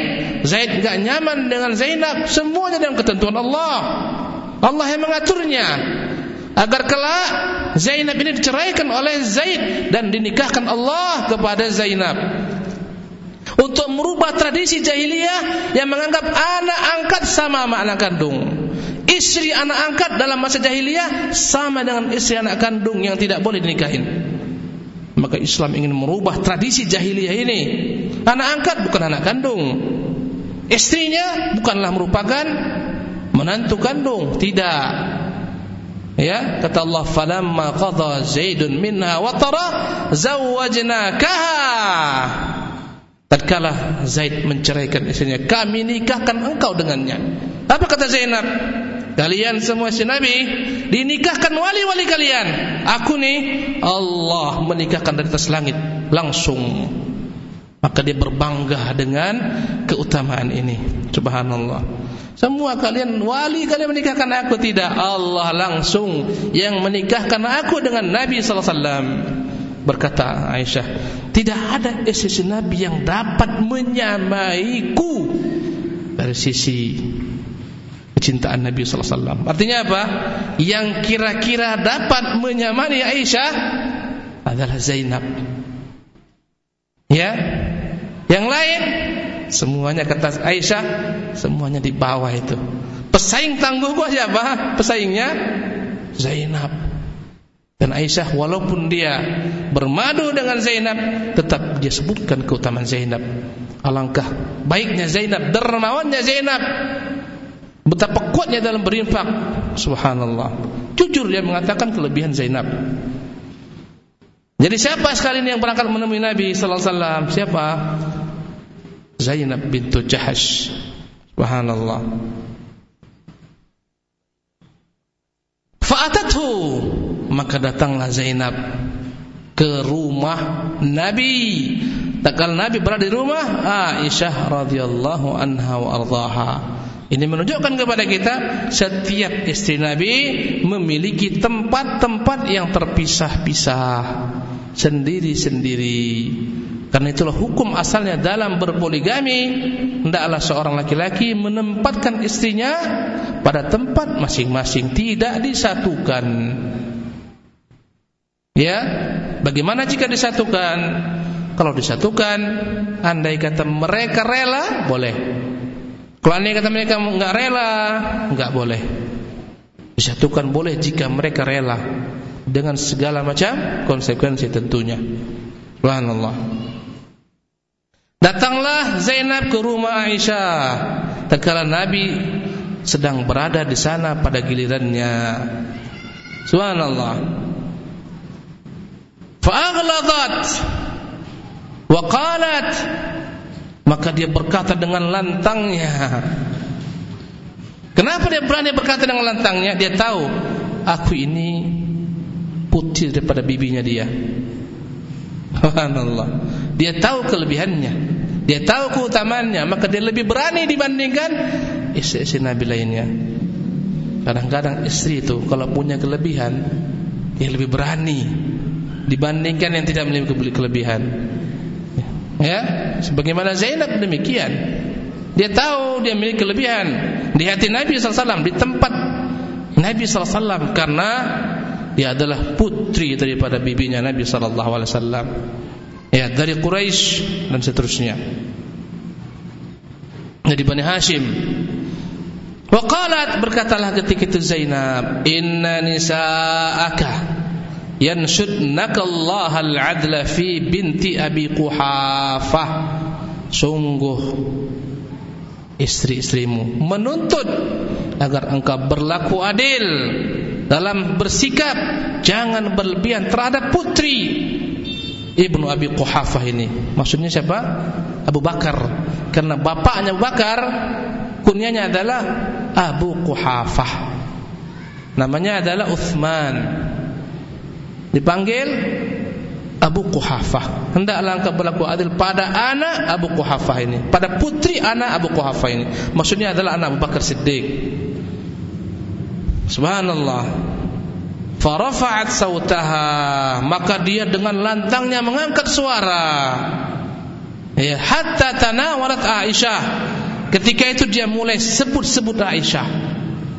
Zaid enggak nyaman dengan Zainab. Semuanya dalam ketentuan Allah. Allah yang mengaturnya agar kelak Zainab ini diceraikan oleh Zaid dan dinikahkan Allah kepada Zainab untuk merubah tradisi jahiliyah yang menganggap anak angkat sama anak kandung istri anak angkat dalam masa jahiliyah sama dengan istri anak kandung yang tidak boleh dinikahin maka Islam ingin merubah tradisi jahiliyah ini anak angkat bukan anak kandung istrinya bukanlah merupakan menantu kandung tidak Ya, kata Allah, "Falamma qadha Zaidun minha wa tara zawwajnakaha." Tatkala Zaid menceraikan istrinya, kami nikahkan engkau dengannya. Apa kata Zainab? Kalian semua si Nabi dinikahkan wali-wali kalian. Aku nih Allah menikahkan dari atas langit langsung. Maka dia berbangga dengan keutamaan ini. Subhanallah. Semua kalian wali kalian menikahkan aku tidak Allah langsung yang menikahkan aku dengan Nabi sallallahu alaihi wasallam. Berkata Aisyah, tidak ada istri Nabi yang dapat menyamaiku dari sisi kecintaan Nabi sallallahu alaihi wasallam. Artinya apa? Yang kira-kira dapat menyamai Aisyah adalah Zainab. Ya. Yang lain Semuanya kata Aisyah Semuanya di bawah itu Pesaing tangguh gua siapa? Pesaingnya Zainab Dan Aisyah walaupun dia Bermadu dengan Zainab Tetap dia sebutkan keutamaan Zainab Alangkah baiknya Zainab Dermawannya Zainab Betapa kuatnya dalam berinfak Subhanallah Jujur dia mengatakan kelebihan Zainab. Jadi siapa sekali yang berangkat menemui Nabi sallallahu alaihi wasallam? Siapa? Zainab bintu Jahash. Subhanallah. Fa'atathu maka datanglah Zainab ke rumah Nabi. Tak Nabi berada di rumah Aisyah radhiyallahu anha wa ardhaha. Ini menunjukkan kepada kita setiap istri Nabi memiliki tempat-tempat yang terpisah-pisah sendiri-sendiri. Karena itulah hukum asalnya dalam berpoligami hendaklah seorang laki-laki menempatkan istrinya pada tempat masing-masing, tidak disatukan. Ya, bagaimana jika disatukan? Kalau disatukan, andai kata mereka rela, boleh. Kalau kata mereka enggak rela, enggak boleh. Disatukan boleh jika mereka rela dengan segala macam konsekuensi tentunya. Subhanallah. Datanglah Zainab ke rumah Aisyah tatkala Nabi sedang berada di sana pada gilirannya. Subhanallah. Fa'aghladat wa qalat maka dia berkata dengan lantangnya Kenapa dia berani berkata dengan lantangnya? Dia tahu aku ini putih daripada bibinya dia. Subhanallah. Dia tahu kelebihannya. Dia tahu keutamaannya, maka dia lebih berani dibandingkan istri-istri Nabi lainnya. Kadang-kadang istri itu kalau punya kelebihan, dia lebih berani dibandingkan yang tidak memiliki kelebihan. Ya, sebagaimana Zainab demikian. Dia tahu dia memiliki kelebihan di hati Nabi SAW di tempat Nabi SAW karena dia adalah putri daripada bibinya Nabi SAW. Ya, dari Quraisy dan seterusnya. Dari Bani Hashim. Waqalat berkatalah ketika itu Zainab, "Inna nisa'aka yanshudnaka Allah al-adla fi binti Abi Quhafah. Sungguh istri-istrimu menuntut agar engkau berlaku adil dalam bersikap jangan berlebihan terhadap putri Ibnu Abi Quhafah ini. Maksudnya siapa? Abu Bakar. Karena bapaknya Abu Bakar kunyanya adalah Abu Quhafah. Namanya adalah Uthman dipanggil Abu Quhafah. Hendaklah engkau berlaku adil pada anak Abu Quhafah ini, pada putri anak Abu Quhafah ini. Maksudnya adalah anak Abu Bakar Siddiq. Subhanallah. Farafa'at sautaha, maka dia dengan lantangnya mengangkat suara. Ya, hatta tanawalat Aisyah. Ketika itu dia mulai sebut-sebut Aisyah.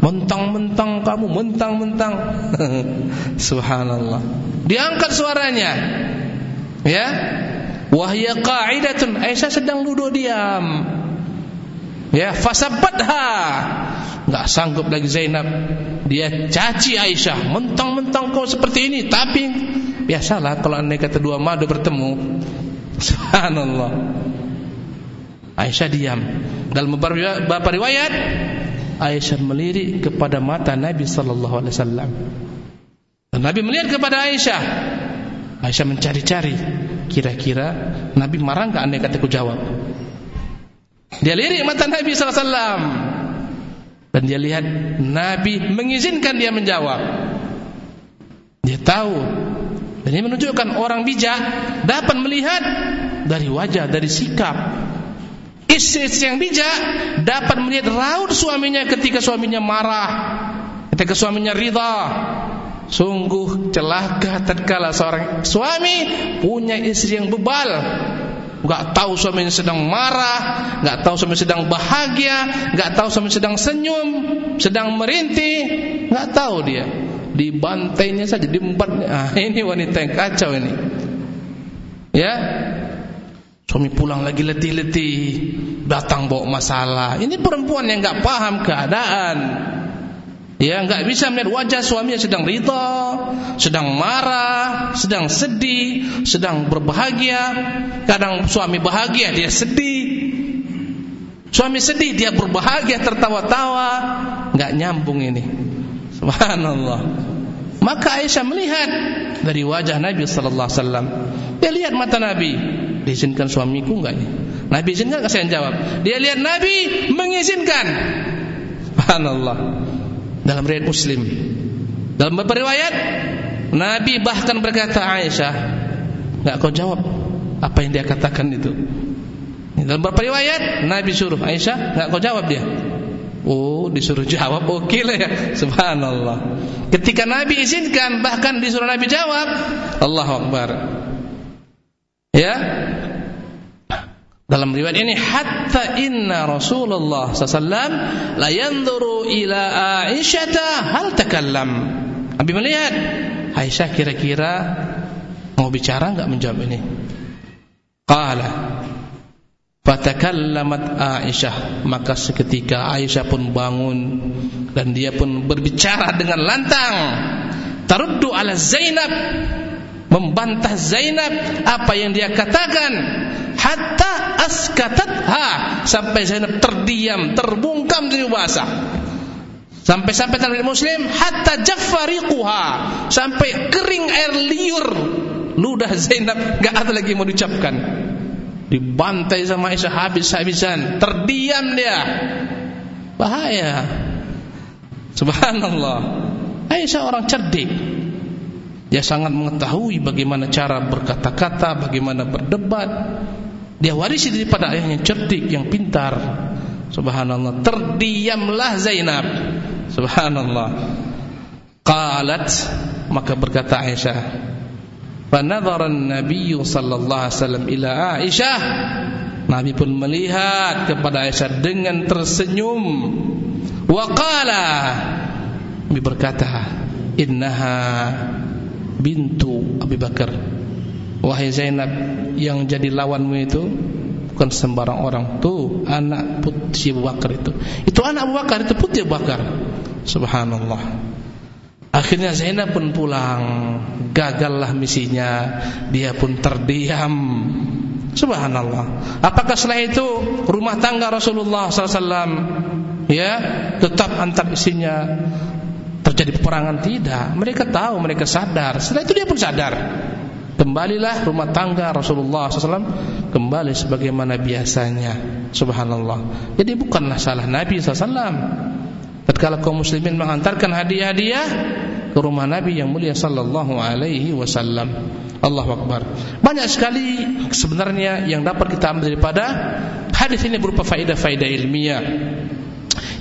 Mentang-mentang kamu, mentang-mentang. Subhanallah. Diangkat suaranya. Ya. Wahya qa'idatun. Aisyah sedang duduk diam. Ya, fasabatha. Enggak sanggup lagi Zainab. Dia caci Aisyah. Mentang-mentang kau seperti ini, tapi biasalah kalau andai kata dua madu bertemu. Subhanallah. Aisyah diam. Dalam beberapa riwayat Aisyah melirik kepada mata Nabi sallallahu alaihi wasallam. Nabi melihat kepada Aisyah. Aisyah mencari-cari, kira-kira Nabi marah enggak andai kataku jawab. Dia lirik mata Nabi sallallahu alaihi wasallam. Dan dia lihat Nabi mengizinkan dia menjawab. Dia tahu. Dan ini menunjukkan orang bijak dapat melihat dari wajah, dari sikap, Istri-istri yang bijak dapat melihat raut suaminya ketika suaminya marah, ketika suaminya ridha. Sungguh celaka tatkala seorang suami punya istri yang bebal. Enggak tahu suaminya sedang marah, enggak tahu suami sedang bahagia, enggak tahu suami sedang senyum, sedang merintih, enggak tahu dia. Dibantainya saja, diembatnya. Ah, ini wanita yang kacau ini. Ya, Suami pulang lagi letih-letih, datang bawa masalah. Ini perempuan yang enggak paham keadaan. Ya, enggak bisa melihat wajah suaminya sedang rida, sedang marah, sedang sedih, sedang berbahagia. Kadang suami bahagia, dia sedih. Suami sedih, dia berbahagia, tertawa-tawa. Enggak nyambung ini. Subhanallah. Maka Aisyah melihat dari wajah Nabi sallallahu alaihi wasallam. Dia lihat mata Nabi. Diizinkan suamiku enggak ini? Nabi izinkan saya jawab. Dia lihat Nabi mengizinkan. Subhanallah. Dalam riwayat Muslim. Dalam beberapa riwayat Nabi bahkan berkata Aisyah, enggak kau jawab apa yang dia katakan itu. Dalam beberapa riwayat Nabi suruh Aisyah, enggak kau jawab dia. Oh, disuruh jawab oke okay lah ya. Subhanallah. Ketika Nabi izinkan, bahkan disuruh Nabi jawab, Allahu Akbar. Ya. Dalam riwayat ini hatta inna Rasulullah sallallahu la yanzuru ila Aisyah hal takallam. Nabi melihat Aisyah kira-kira mau bicara enggak menjawab ini. Qala Fatakallamat Aisyah Maka seketika Aisyah pun bangun Dan dia pun berbicara dengan lantang Taruddu ala Zainab Membantah Zainab Apa yang dia katakan. Hatta askatat ha Sampai Zainab terdiam Terbungkam dari bahasa Sampai-sampai tadi Muslim Hatta jaffariquha. Sampai kering air liur. Ludah Zainab Gak ada lagi mau diucapkan. Dibantai sama Aisyah habis-habisan. Terdiam dia. Bahaya. Subhanallah. Aisyah orang cerdik dia sangat mengetahui bagaimana cara berkata-kata bagaimana berdebat. Dia warisi daripada ayahnya cerdik yang pintar. Subhanallah. Terdiamlah Zainab. Subhanallah. Qalat maka berkata Aisyah Fanadhara an-nabiy sallallahu alaihi wasallam ila Aisyah. Nabi pun melihat kepada Aisyah dengan tersenyum. Wa qala Nabi berkata, "Innaha bintu Abu Bakar." Wahai Zainab yang jadi lawanmu itu bukan sembarang orang tuh anak putri Abu Bakar itu. Itu anak Abu Bakar itu putri Abu Bakar. Subhanallah. Akhirnya Zainab pun pulang Gagallah misinya Dia pun terdiam Subhanallah Apakah setelah itu Rumah tangga Rasulullah SAW Ya Tetap antar isinya Terjadi peperangan Tidak Mereka tahu Mereka sadar Setelah itu dia pun sadar Kembalilah rumah tangga Rasulullah SAW Kembali sebagaimana biasanya Subhanallah Jadi bukanlah salah Nabi SAW tatkala kaum muslimin menghantarkan hadiah-hadiah ke rumah Nabi yang mulia sallallahu alaihi wasallam. Allahu akbar. Banyak sekali sebenarnya yang dapat kita ambil daripada hadis ini berupa faedah-faedah ilmiah.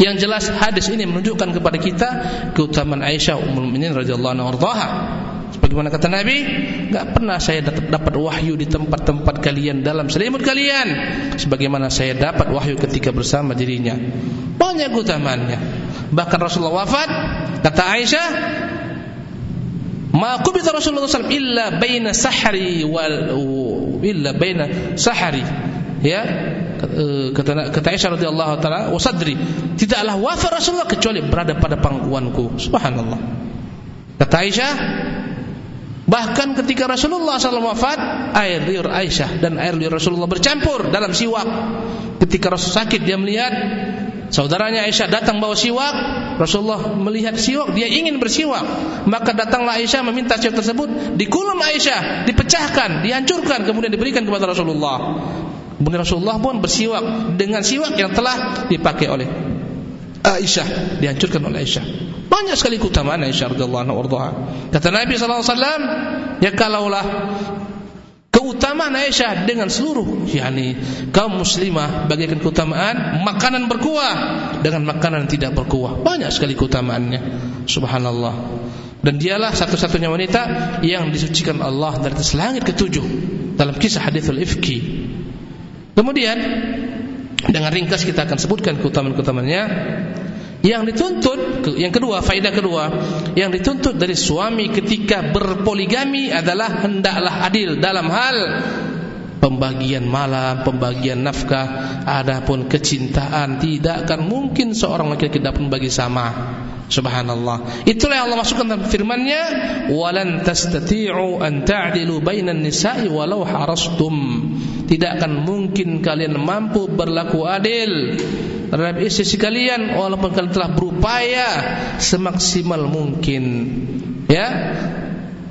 Yang jelas hadis ini menunjukkan kepada kita keutamaan Aisyah ummul mukminin radhiyallahu anha Sebagaimana kata Nabi, enggak pernah saya dapat wahyu di tempat-tempat kalian dalam selimut kalian sebagaimana saya dapat wahyu ketika bersama dirinya. Banyak keutamaannya. Bahkan Rasulullah wafat, kata Aisyah, "Ma qubita Rasulullah SAW illa baina sahri wal illa baina sahri." Ya, kata kata Aisyah radhiyallahu taala, "Wasadri." Tidaklah wafat Rasulullah kecuali berada pada pangkuanku. Subhanallah. Kata Aisyah, Bahkan ketika Rasulullah SAW wafat, air liur Aisyah dan air liur Rasulullah bercampur dalam siwak. Ketika Rasul sakit, dia melihat saudaranya Aisyah datang bawa siwak. Rasulullah melihat siwak, dia ingin bersiwak. Maka datanglah Aisyah meminta siwak tersebut. Dikulum Aisyah, dipecahkan, dihancurkan, kemudian diberikan kepada Rasulullah. Kemudian Rasulullah pun bersiwak dengan siwak yang telah dipakai oleh Aisyah, dihancurkan oleh Aisyah. Banyak sekali keutamaan Aisyah radhiyallahu anha Kata Nabi sallallahu alaihi wasallam, ya kalaulah keutamaan Aisyah dengan seluruh yakni kaum muslimah bagikan keutamaan makanan berkuah dengan makanan tidak berkuah. Banyak sekali keutamaannya. Subhanallah. Dan dialah satu-satunya wanita yang disucikan Allah dari atas langit ketujuh dalam kisah hadithul ifki. Kemudian dengan ringkas kita akan sebutkan keutamaan-keutamaannya yang dituntut yang kedua faedah kedua yang dituntut dari suami ketika berpoligami adalah hendaklah adil dalam hal pembagian malam, pembagian nafkah, adapun kecintaan tidak akan mungkin seorang laki-laki dapat membagi sama. Subhanallah. Itulah yang Allah masukkan dalam firman-Nya, "Walan tastati'u an ta'dilu bainan nisa'i walau harastum." Tidak akan mungkin kalian mampu berlaku adil terhadap istri kalian walaupun kalian telah berupaya semaksimal mungkin. Ya,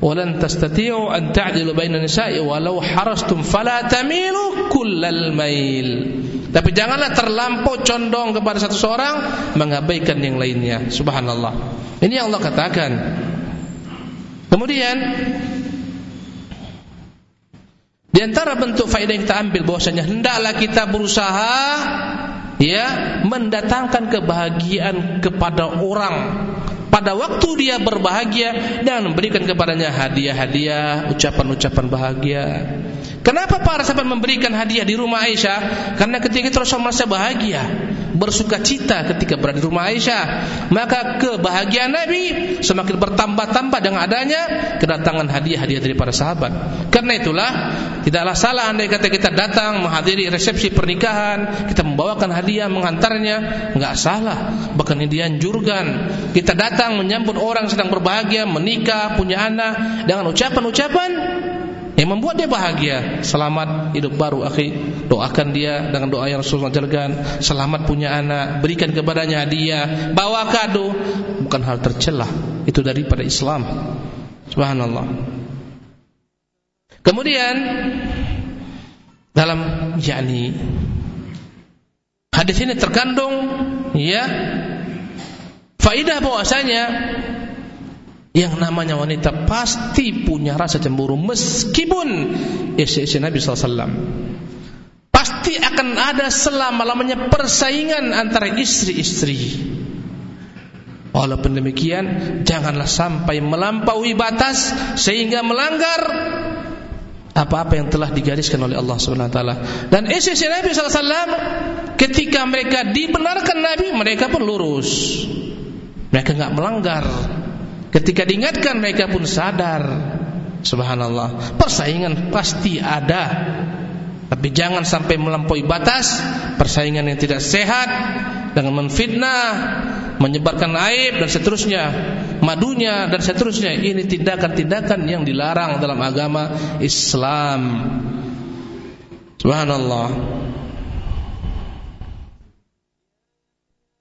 walan tastati'u an ta'dilu bainan nisa'i walau harastum fala tamilu kullal mail. Tapi janganlah terlampau condong kepada satu seorang mengabaikan yang lainnya. Subhanallah. Ini yang Allah katakan. Kemudian di antara bentuk faedah yang kita ambil bahwasanya hendaklah kita berusaha ya mendatangkan kebahagiaan kepada orang pada waktu dia berbahagia dan memberikan kepadanya hadiah-hadiah, ucapan-ucapan bahagia. Kenapa para sahabat memberikan hadiah di rumah Aisyah? Karena ketika itu Rasul merasa bahagia, bersuka cita ketika berada di rumah Aisyah. Maka kebahagiaan Nabi semakin bertambah-tambah dengan adanya kedatangan hadiah-hadiah dari para sahabat. Karena itulah tidaklah salah andai kata kita datang menghadiri resepsi pernikahan, kita membawakan hadiah mengantarnya, enggak salah. Bahkan ini dianjurkan. Kita datang menyambut orang sedang berbahagia, menikah, punya anak dengan ucapan-ucapan yang membuat dia bahagia selamat hidup baru akhi. Doakan dia dengan doa yang Rasulullah ajarkan selamat punya anak berikan kepadanya hadiah bawa kado. Bukan hal tercela itu daripada Islam. Subhanallah. Kemudian dalam yakni hadis ini terkandung ya faidah bahwasanya yang namanya wanita pasti punya rasa cemburu meskipun istri-istri Nabi SAW pasti akan ada selama-lamanya persaingan antara istri-istri walaupun demikian janganlah sampai melampaui batas sehingga melanggar apa-apa yang telah digariskan oleh Allah taala. Dan istri-istri Nabi sallallahu alaihi wasallam ketika mereka dibenarkan Nabi, mereka pun lurus. Mereka enggak melanggar. Ketika diingatkan mereka pun sadar. Subhanallah. Persaingan pasti ada. Tapi jangan sampai melampaui batas. Persaingan yang tidak sehat Dengan menfitnah Menyebarkan aib dan seterusnya Madunya dan seterusnya. Ini tindakan-tindakan yang dilarang dalam agama Islam. Subhanallah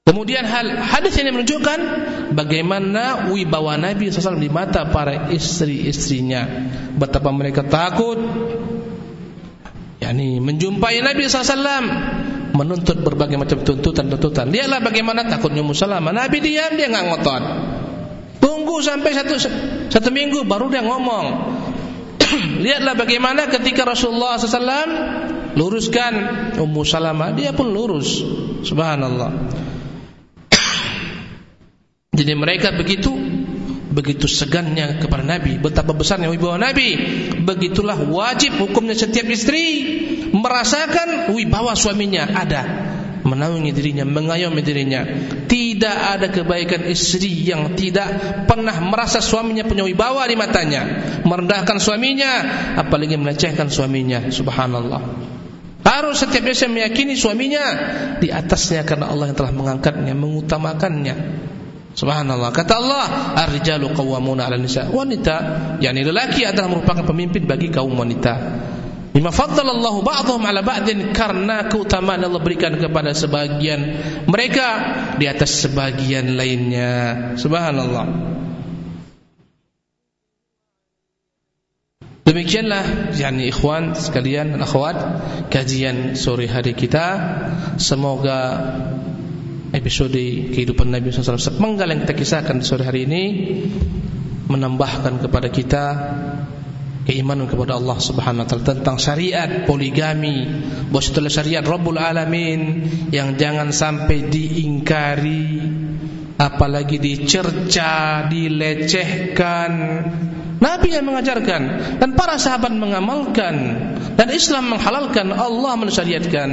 Kemudian hal hadis ini menunjukkan bagaimana wibawa Nabi SAW di mata para istri-istrinya. Betapa mereka takut yakni menjumpai Nabi SAW menuntut berbagai macam tuntutan-tuntutan. Lihatlah bagaimana takutnya Musallamah. Nabi diam dia enggak ngotot. Tunggu sampai satu satu minggu baru dia ngomong. Lihatlah bagaimana ketika Rasulullah SAW luruskan Ummu Salamah, dia pun lurus. Subhanallah. Jadi mereka begitu begitu segannya kepada Nabi, betapa besarnya wibawa Nabi. Begitulah wajib hukumnya setiap istri merasakan wibawa suaminya ada, menaungi dirinya, mengayomi dirinya. Tidak ada kebaikan istri yang tidak pernah merasa suaminya punya wibawa di matanya, merendahkan suaminya, apalagi melecehkan suaminya. Subhanallah. Harus setiap istri meyakini suaminya di atasnya karena Allah yang telah mengangkatnya, mengutamakannya. Subhanallah. Kata Allah, "Ar-rijalu qawwamuna 'ala nisa." Wanita, yakni lelaki adalah merupakan pemimpin bagi kaum wanita. Bima faddalallahu ba'dhum 'ala ba'din karena keutamaan Allah berikan kepada sebagian mereka di atas sebagian lainnya. Subhanallah. Demikianlah yakni ikhwan sekalian dan akhwat kajian sore hari kita. Semoga episode kehidupan Nabi SAW sepenggal yang kita kisahkan di sore hari ini menambahkan kepada kita keimanan kepada Allah Subhanahu wa taala tentang syariat poligami. Bahwa setelah syariat Rabbul Alamin yang jangan sampai diingkari apalagi dicerca dilecehkan. Nabi yang mengajarkan dan para sahabat mengamalkan dan Islam menghalalkan Allah mensyariatkan.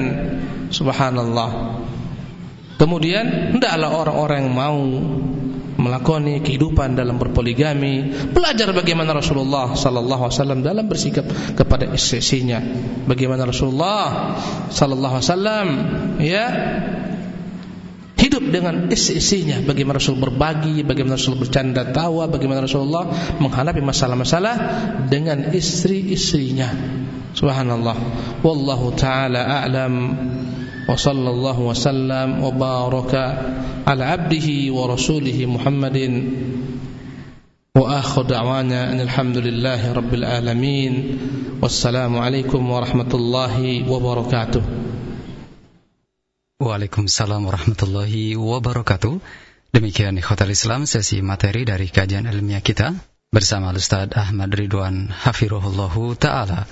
Subhanallah Kemudian hendaklah orang-orang yang mau melakoni kehidupan dalam berpoligami, belajar bagaimana Rasulullah sallallahu alaihi wasallam dalam bersikap kepada istrinya. Bagaimana Rasulullah sallallahu alaihi wasallam ya hidup dengan istri-istrinya, bagaimana Rasul berbagi, bagaimana Rasul bercanda tawa, bagaimana Rasulullah menghadapi masalah-masalah dengan istri-istrinya. Subhanallah. Wallahu taala a'lam. وصلى الله وسلم وبارك على عبده ورسوله محمد وآخر دعوانا أن الحمد لله رب العالمين والسلام عليكم ورحمة الله وبركاته Waalaikumsalam warahmatullahi wabarakatuh Demikian Hotel Islam sesi materi dari kajian ilmiah kita Bersama Ustaz Ahmad Ridwan Hafirullahu Ta'ala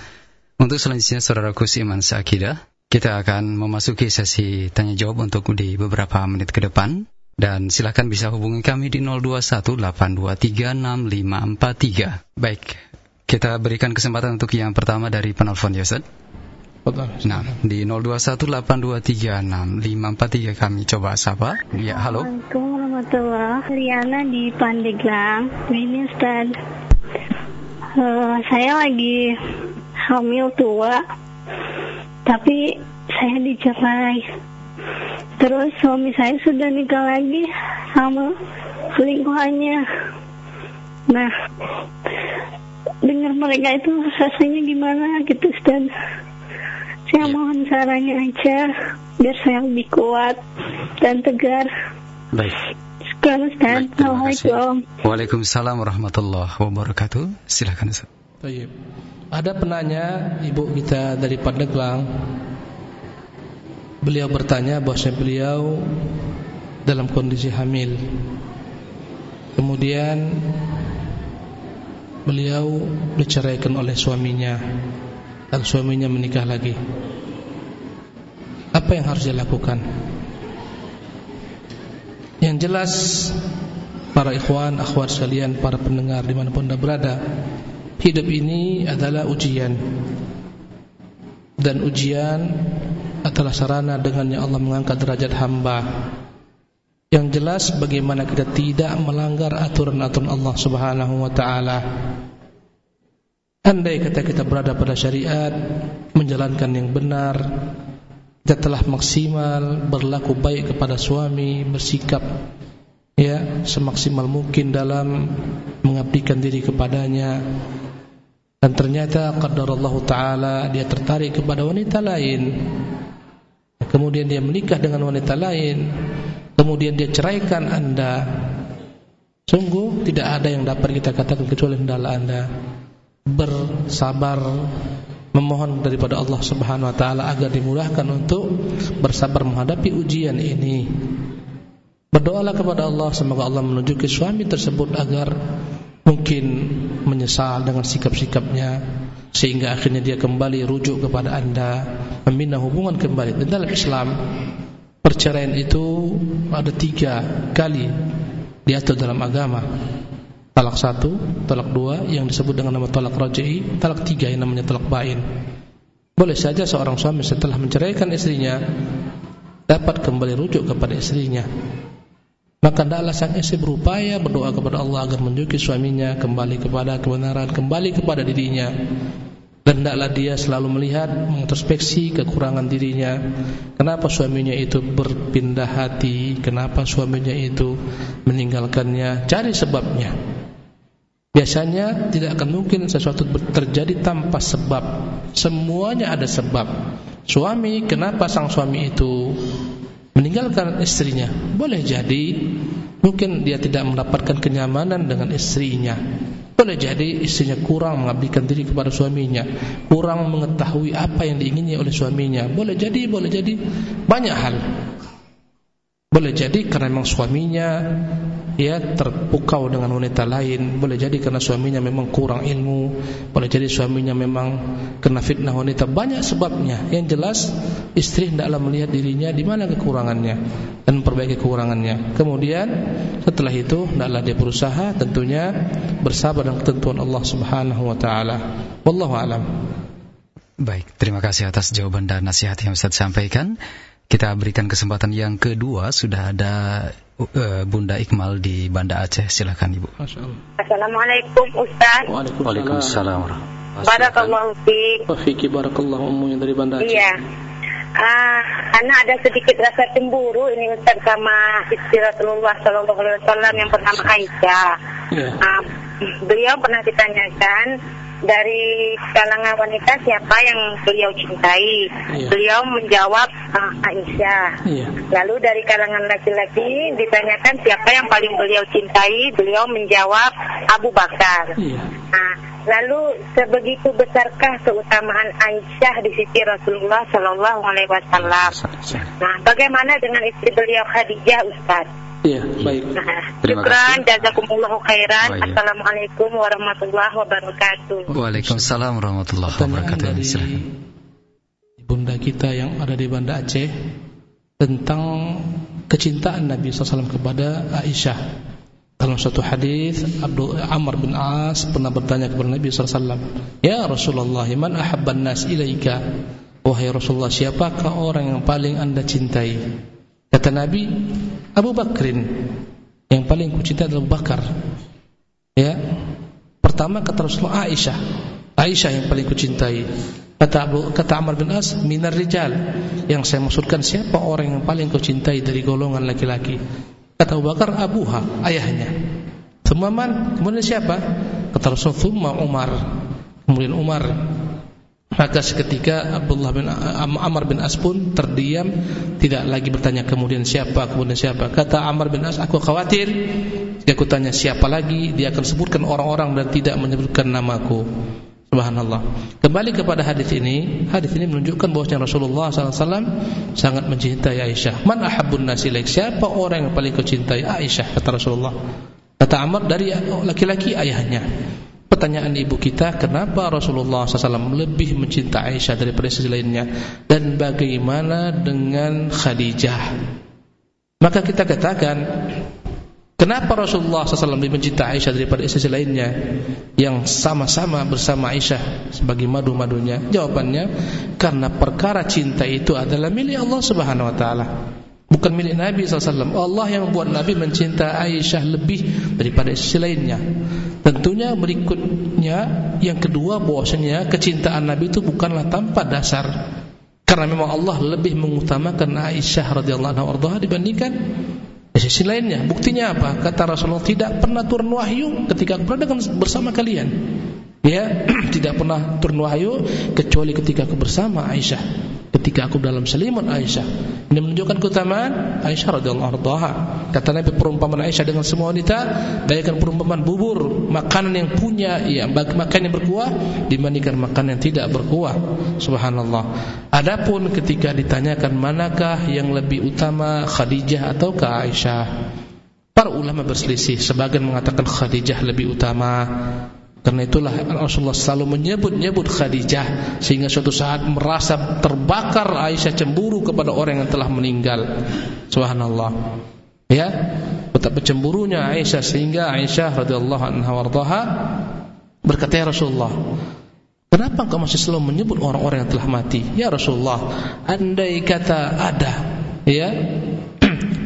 Untuk selanjutnya saudaraku Iman Sakidah kita akan memasuki sesi tanya jawab untuk di beberapa menit ke depan dan silakan bisa hubungi kami di 0218236543. Baik, kita berikan kesempatan untuk yang pertama dari penelpon ya Ustaz. Nah, di 0218236543 kami coba sapa. Ya, halo. Assalamualaikum warahmatullahi Riana di Pandeglang. Ini Ustaz. Uh, saya lagi hamil tua. Tapi saya dicerai Terus suami saya sudah nikah lagi sama selingkuhannya. Nah, dengar mereka itu rasanya gimana gitu Ustaz. Saya ya. mohon sarannya aja biar saya lebih kuat dan tegar. Baik. Sekian Ustaz. Assalamualaikum. Waalaikumsalam warahmatullahi wabarakatuh. Silakan Ustaz. Ada penanya ibu kita dari Pandeglang Beliau bertanya bahwa beliau dalam kondisi hamil. Kemudian beliau diceraikan oleh suaminya dan suaminya menikah lagi. Apa yang harus dilakukan? Yang jelas para ikhwan, akhwat sekalian, para pendengar di mana pun anda berada, hidup ini adalah ujian dan ujian adalah sarana dengannya Allah mengangkat derajat hamba. Yang jelas bagaimana kita tidak melanggar aturan-aturan Allah Subhanahu wa taala. Andai kata kita berada pada syariat, menjalankan yang benar, kita telah maksimal berlaku baik kepada suami, bersikap ya semaksimal mungkin dalam mengabdikan diri kepadanya. Dan ternyata Allah taala dia tertarik kepada wanita lain. Kemudian dia menikah dengan wanita lain, kemudian dia ceraikan anda, sungguh tidak ada yang dapat kita katakan kecuali hendaklah anda bersabar memohon daripada Allah Subhanahu wa taala agar dimudahkan untuk bersabar menghadapi ujian ini. Berdoalah kepada Allah semoga Allah menunjuki suami tersebut agar mungkin menyesal dengan sikap-sikapnya sehingga akhirnya dia kembali rujuk kepada anda membina hubungan kembali. Dan dalam Islam perceraian itu ada tiga kali diatur dalam agama. Talak satu, talak dua yang disebut dengan nama talak rajai talak tiga yang namanya talak bain. Boleh saja seorang suami setelah menceraikan istrinya dapat kembali rujuk kepada istrinya maka hendaklah sang istri berupaya berdoa kepada Allah agar menunjuki suaminya kembali kepada kebenaran, kembali kepada dirinya. Dan hendaklah dia selalu melihat, mengintrospeksi kekurangan dirinya. Kenapa suaminya itu berpindah hati? Kenapa suaminya itu meninggalkannya? Cari sebabnya. Biasanya tidak akan mungkin sesuatu terjadi tanpa sebab. Semuanya ada sebab. Suami, kenapa sang suami itu meninggalkan istrinya. Boleh jadi mungkin dia tidak mendapatkan kenyamanan dengan istrinya. Boleh jadi istrinya kurang mengabdikan diri kepada suaminya kurang mengetahui apa yang diinginnya oleh suaminya. Boleh jadi boleh jadi banyak hal. Boleh jadi karena memang suaminya ya terpukau dengan wanita lain. Boleh jadi karena suaminya memang kurang ilmu. Boleh jadi suaminya memang kena fitnah wanita. Banyak sebabnya. Yang jelas istri hendaklah melihat dirinya di mana kekurangannya dan memperbaiki kekurangannya. Kemudian setelah itu hendaklah dia berusaha tentunya bersabar dengan ketentuan Allah Subhanahu wa taala. Wallahu alam. Baik terima kasih atas jawaban dan nasihat yang Ustaz sampaikan kita berikan kesempatan yang kedua sudah ada uh, Bunda Iqmal di Banda Aceh. Silakan Ibu. Assalamualaikum Ustaz. Waalaikumsalam. Barakallahu fiik. Wa fiiki barakallahu dari Banda Aceh. Iya. Ah, karena ada sedikit rasa cemburu ini Ustaz sama istri Rasulullah sallallahu alaihi wasallam yang pertama Aisyah. Yeah. Ah, beliau pernah ditanyakan dari kalangan wanita siapa yang beliau cintai. Iya. Beliau menjawab uh, Aisyah. Iya. Lalu dari kalangan laki-laki ditanyakan siapa yang paling beliau cintai. Beliau menjawab Abu Bakar. Iya. Nah, lalu sebegitu besarkah keutamaan Aisyah di sisi Rasulullah Shallallahu Alaihi Wasallam? Nah, bagaimana dengan istri beliau Khadijah, Ustaz? Iya, baik. Nah, Terima syukran, kasih. jazakumullahu khairan. Oh, iya. Assalamualaikum warahmatullahi wabarakatuh. Waalaikumsalam warahmatullahi wabarakatuh. dari Silakan. bunda kita yang ada di Banda Aceh tentang kecintaan Nabi SAW kepada Aisyah. Dalam suatu hadis Abdul Amr bin As pernah bertanya kepada Nabi SAW, Ya Rasulullah, man ahabban nas ilaika? Wahai Rasulullah, siapakah orang yang paling anda cintai? Kata Nabi, Abu Bakrin. Yang paling kucintai adalah Abu Bakar. Ya, pertama kata Rasulullah Aisyah. Aisyah yang paling kucintai. Kata Abu, kata Amr bin As, minar rijal. Yang saya maksudkan siapa orang yang paling kau cintai dari golongan laki-laki? Kata Abu Bakar, Abuha, ayahnya. Semua man, kemudian siapa? Kata Rasul, Thumma Umar. Kemudian Umar. Maka seketika Abdullah bin Am- Amr bin As pun terdiam, tidak lagi bertanya kemudian siapa, kemudian siapa. Kata Amr bin As, aku khawatir jika aku tanya siapa lagi, dia akan sebutkan orang-orang dan tidak menyebutkan namaku. Subhanallah. Kembali kepada hadis ini, hadis ini menunjukkan bahwasanya Rasulullah SAW sangat mencintai Aisyah. Man ahabbun nasi ilaik? Siapa orang yang paling kau cintai? Aisyah kata Rasulullah. Kata Amr dari laki-laki ayahnya. Pertanyaan ibu kita, kenapa Rasulullah SAW lebih mencintai Aisyah daripada sisi lainnya? Dan bagaimana dengan Khadijah? Maka kita katakan, kenapa Rasulullah SAW lebih mencintai Aisyah daripada sisi lainnya? Yang sama-sama bersama Aisyah sebagai madu-madunya? Jawabannya, karena perkara cinta itu adalah milik Allah Subhanahu Wa Taala. Bukan milik Nabi SAW Allah yang membuat Nabi mencinta Aisyah lebih daripada sisi lainnya. Tentunya berikutnya Yang kedua bahwasanya kecintaan Nabi itu bukanlah tanpa dasar. Karena memang Allah lebih mengutamakan Aisyah radhiyallahu anha dibandingkan di sisi lainnya. Buktinya apa? Kata Rasulullah tidak pernah turun wahyu ketika berada bersama kalian. Ya, tidak pernah turun wahyu kecuali ketika aku bersama Aisyah ketika aku dalam selimut Aisyah. Ini menunjukkan keutamaan Aisyah radhiyallahu anha. Kata Nabi perumpamaan Aisyah dengan semua wanita bagaikan perumpamaan bubur, makanan yang punya ya makanan yang berkuah dibandingkan makanan yang tidak berkuah. Subhanallah. Adapun ketika ditanyakan manakah yang lebih utama Khadijah ataukah Aisyah? Para ulama berselisih, sebagian mengatakan Khadijah lebih utama Karena itulah Rasulullah selalu menyebut-nyebut Khadijah sehingga suatu saat merasa terbakar Aisyah cemburu kepada orang yang telah meninggal. Subhanallah. Ya, betapa cemburunya Aisyah sehingga Aisyah radhiyallahu anha warḍaha berkata ya Rasulullah, Kenapa engkau masih selalu menyebut orang-orang yang telah mati? Ya Rasulullah, andai kata ada ya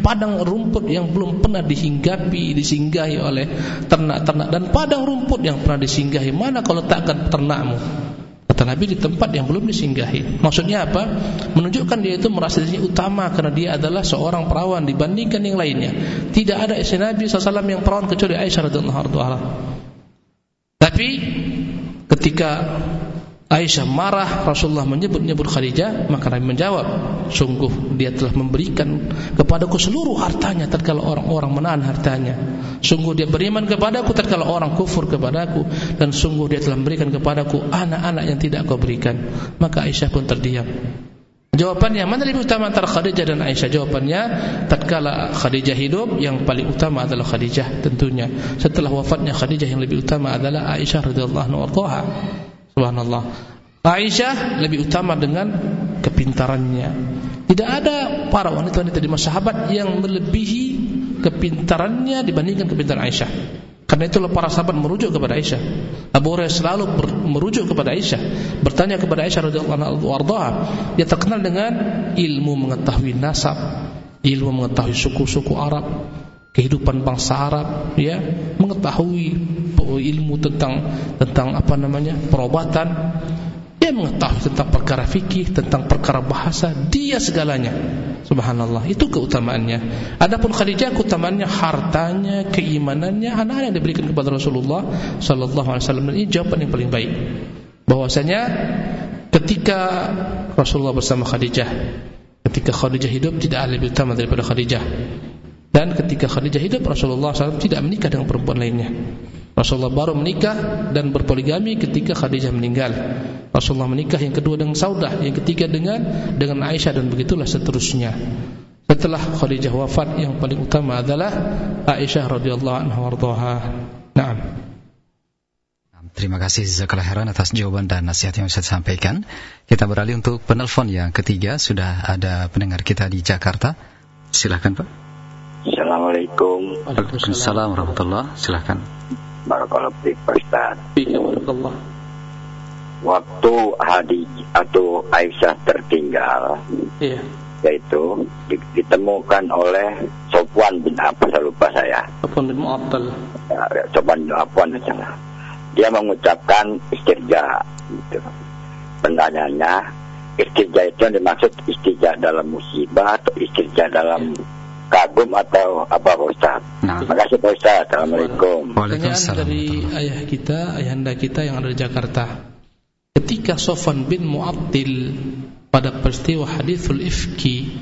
padang rumput yang belum pernah dihinggapi, disinggahi oleh ternak-ternak dan padang rumput yang pernah disinggahi, mana kalau letakkan ternakmu? Kata Nabi di tempat yang belum disinggahi. Maksudnya apa? Menunjukkan dia itu merasa dirinya utama karena dia adalah seorang perawan dibandingkan yang lainnya. Tidak ada istri Nabi SAW yang perawan kecuali Aisyah radhiallahu anha. Tapi ketika Aisyah marah Rasulullah menyebut-nyebut Khadijah maka Nabi menjawab sungguh dia telah memberikan kepadaku seluruh hartanya tatkala orang-orang menahan hartanya sungguh dia beriman kepadaku tatkala orang kufur kepadaku dan sungguh dia telah memberikan kepadaku anak-anak yang tidak kau berikan maka Aisyah pun terdiam Jawabannya mana lebih utama antara Khadijah dan Aisyah? Jawabannya tatkala Khadijah hidup yang paling utama adalah Khadijah tentunya. Setelah wafatnya Khadijah yang lebih utama adalah Aisyah radhiyallahu anha. Subhanallah. Aisyah lebih utama dengan kepintarannya. Tidak ada para wanita-wanita di masa sahabat yang melebihi kepintarannya dibandingkan kepintaran Aisyah. Karena itulah para sahabat merujuk kepada Aisyah. Abu Hurairah selalu ber, merujuk kepada Aisyah, bertanya kepada Aisyah radhiyallahu anha. Dia terkenal dengan ilmu mengetahui nasab, ilmu mengetahui suku-suku Arab, kehidupan bangsa Arab, ya, mengetahui ilmu tentang tentang apa namanya perobatan. Dia mengetahui tentang perkara fikih, tentang perkara bahasa, dia segalanya. Subhanallah, itu keutamaannya. Adapun Khadijah keutamaannya hartanya, keimanannya, anak-anak yang diberikan kepada Rasulullah sallallahu alaihi wasallam. Ini jawaban yang paling baik. Bahwasanya ketika Rasulullah bersama Khadijah, ketika Khadijah hidup tidak ada lebih utama daripada Khadijah. Dan ketika Khadijah hidup Rasulullah SAW tidak menikah dengan perempuan lainnya. Rasulullah baru menikah dan berpoligami ketika Khadijah meninggal. Rasulullah menikah yang kedua dengan Saudah, yang ketiga dengan dengan Aisyah dan begitulah seterusnya. Setelah Khadijah wafat yang paling utama adalah Aisyah radhiyallahu anha warḍaha. Naam. Terima kasih Zakallah Heran atas jawaban dan nasihat yang Ustaz sampaikan. Kita beralih untuk penelpon yang ketiga. Sudah ada pendengar kita di Jakarta. Silakan Pak. Assalamualaikum. Waalaikumsalam warahmatullahi Silakan. Barakallahu fiik Ustaz. Barakallah. Waktu Hadi atau Aisyah tertinggal, Iya. yaitu di- ditemukan oleh Sofwan bin apa saya lupa saya. Apa bin Mu'attal? Ya, Sofwan bin Affan salah. Dia mengucapkan istirja. Gitu. Pertanyaannya, istirja itu yang dimaksud istirja dalam musibah atau istirja dalam kagum atau apa Pak Ustaz? Nah, Terima kasih Pak Ustaz. Assalamualaikum. Waalaikumsalam. dari ayah kita, ayahanda kita yang ada di Jakarta. Ketika Sofan bin Mu'attil pada peristiwa hadithul ifki,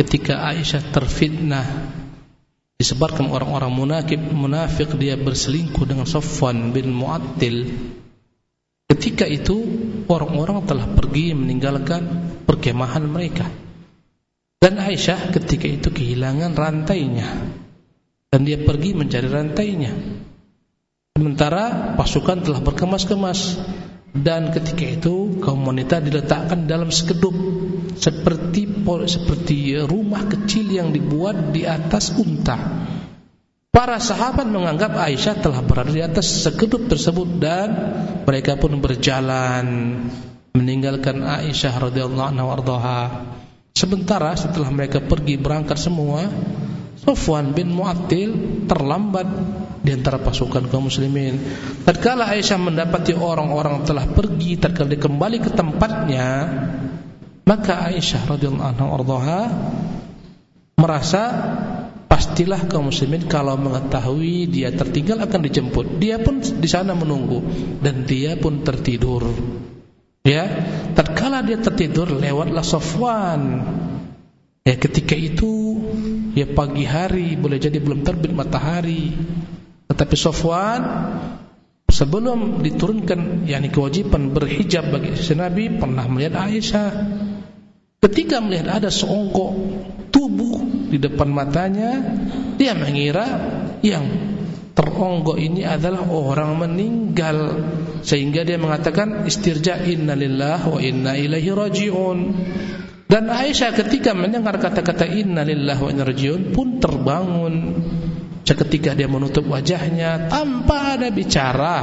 ketika Aisyah terfitnah, disebarkan orang-orang munafik, munafik dia berselingkuh dengan Sofwan bin Mu'attil. Ketika itu orang-orang telah pergi meninggalkan perkemahan mereka. Dan Aisyah ketika itu kehilangan rantainya dan dia pergi mencari rantainya. Sementara pasukan telah berkemas-kemas dan ketika itu kaum wanita diletakkan dalam sekedup seperti seperti rumah kecil yang dibuat di atas unta. Para sahabat menganggap Aisyah telah berada di atas sekedup tersebut dan mereka pun berjalan meninggalkan Aisyah radhiyallahu anha. Sementara setelah mereka pergi berangkat semua, Sofwan bin Mu'attil terlambat di antara pasukan kaum muslimin. Tatkala Aisyah mendapati orang-orang telah pergi, tatkala dia kembali ke tempatnya, maka Aisyah radhiyallahu anha merasa pastilah kaum muslimin kalau mengetahui dia tertinggal akan dijemput. Dia pun di sana menunggu dan dia pun tertidur. Ya, tatkala dia tertidur lewatlah Sofwan. Ya, ketika itu ya pagi hari boleh jadi belum terbit matahari. Tetapi Sofwan sebelum diturunkan yakni kewajiban berhijab bagi istri Nabi pernah melihat Aisyah. Ketika melihat ada seonggok tubuh di depan matanya, dia mengira yang teronggok ini adalah orang meninggal sehingga dia mengatakan istirja inna lillah wa inna ilaihi rajiun. Dan Aisyah ketika mendengar kata-kata inna lillah wa inna rajiun pun terbangun. Seketika dia menutup wajahnya tanpa ada bicara.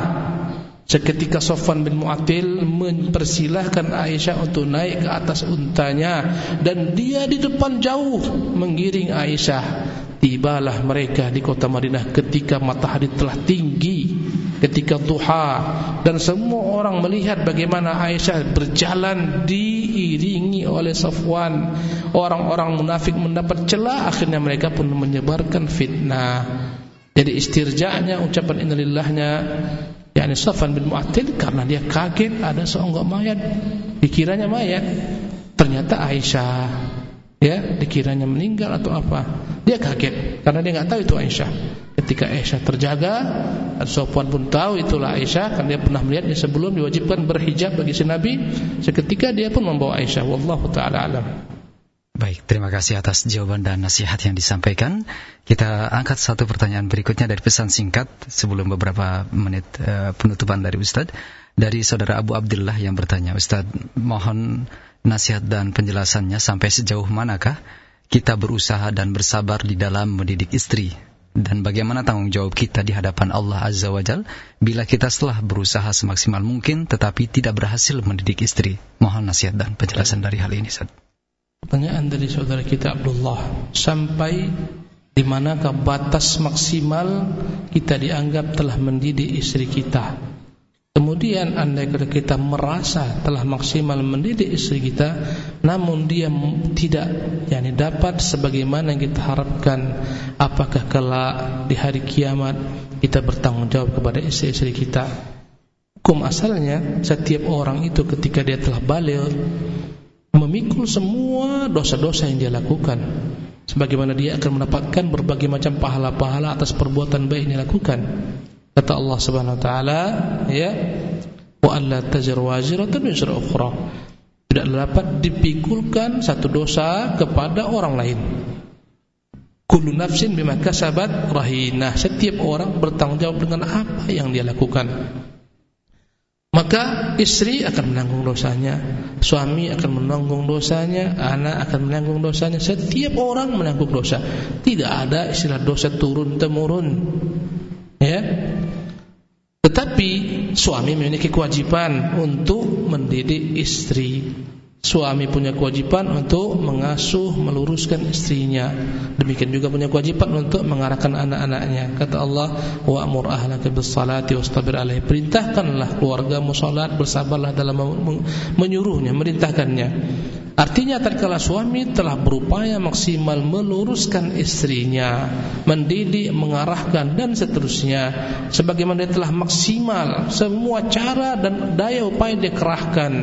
Seketika Sofwan bin Mu'atil mempersilahkan Aisyah untuk naik ke atas untanya dan dia di depan jauh menggiring Aisyah. Tibalah mereka di kota Madinah ketika matahari telah tinggi, ketika duha dan semua orang melihat bagaimana Aisyah berjalan diiringi oleh Safwan. Orang-orang munafik mendapat celah akhirnya mereka pun menyebarkan fitnah. Jadi istirja'nya ucapan innalillahnya yakni Safwan bin Mu'attil karena dia kaget ada seonggok mayat. Dikiranya mayat, ternyata Aisyah. Ya, dikiranya meninggal atau apa. Dia kaget karena dia enggak tahu itu Aisyah. Ketika Aisyah terjaga, Safwan pun tahu itulah Aisyah karena dia pernah melihatnya sebelum diwajibkan berhijab bagi si Nabi. Seketika dia pun membawa Aisyah. Wallahu taala alam. Baik, terima kasih atas jawaban dan nasihat yang disampaikan. Kita angkat satu pertanyaan berikutnya dari pesan singkat sebelum beberapa menit uh, penutupan dari Ustadz. Dari saudara Abu Abdullah yang bertanya, Ustadz, mohon nasihat dan penjelasannya sampai sejauh manakah kita berusaha dan bersabar di dalam mendidik istri dan bagaimana tanggung jawab kita di hadapan Allah Azza wa Jal bila kita setelah berusaha semaksimal mungkin tetapi tidak berhasil mendidik istri. Mohon nasihat dan penjelasan dari hal ini, Ustadz. Pertanyaan dari saudara kita Abdullah Sampai di manakah batas maksimal Kita dianggap telah mendidik istri kita Kemudian andai kita merasa telah maksimal mendidik istri kita namun dia tidak yakni dapat sebagaimana yang kita harapkan apakah kelak di hari kiamat kita bertanggung jawab kepada istri-istri kita. Hukum asalnya setiap orang itu ketika dia telah balik memikul semua dosa-dosa yang dia lakukan. Sebagaimana dia akan mendapatkan berbagai macam pahala-pahala atas perbuatan baik yang dia lakukan kata Allah Subhanahu wa taala ya wa alla tajru waziratan wizra ukhra. Tidak dapat dipikulkan satu dosa kepada orang lain. Kullu nafsin bima kasabat rahinah. Setiap orang bertanggung jawab dengan apa yang dia lakukan. Maka istri akan menanggung dosanya suami akan menanggung dosanya anak akan menanggung dosanya. Setiap orang menanggung dosa. Tidak ada istilah dosa turun temurun ya tetapi suami memiliki kewajiban untuk mendidik istri Suami punya kewajiban untuk mengasuh, meluruskan istrinya. Demikian juga punya kewajiban untuk mengarahkan anak-anaknya. Kata Allah, "Wa'mur ahlaka bis-salati wastabir 'alaiha." Perintahkanlah keluargamu salat, bersabarlah dalam menyuruhnya, merintahkannya. Artinya tatkala suami telah berupaya maksimal meluruskan istrinya, mendidik, mengarahkan dan seterusnya, sebagaimana dia telah maksimal semua cara dan daya upaya dia kerahkan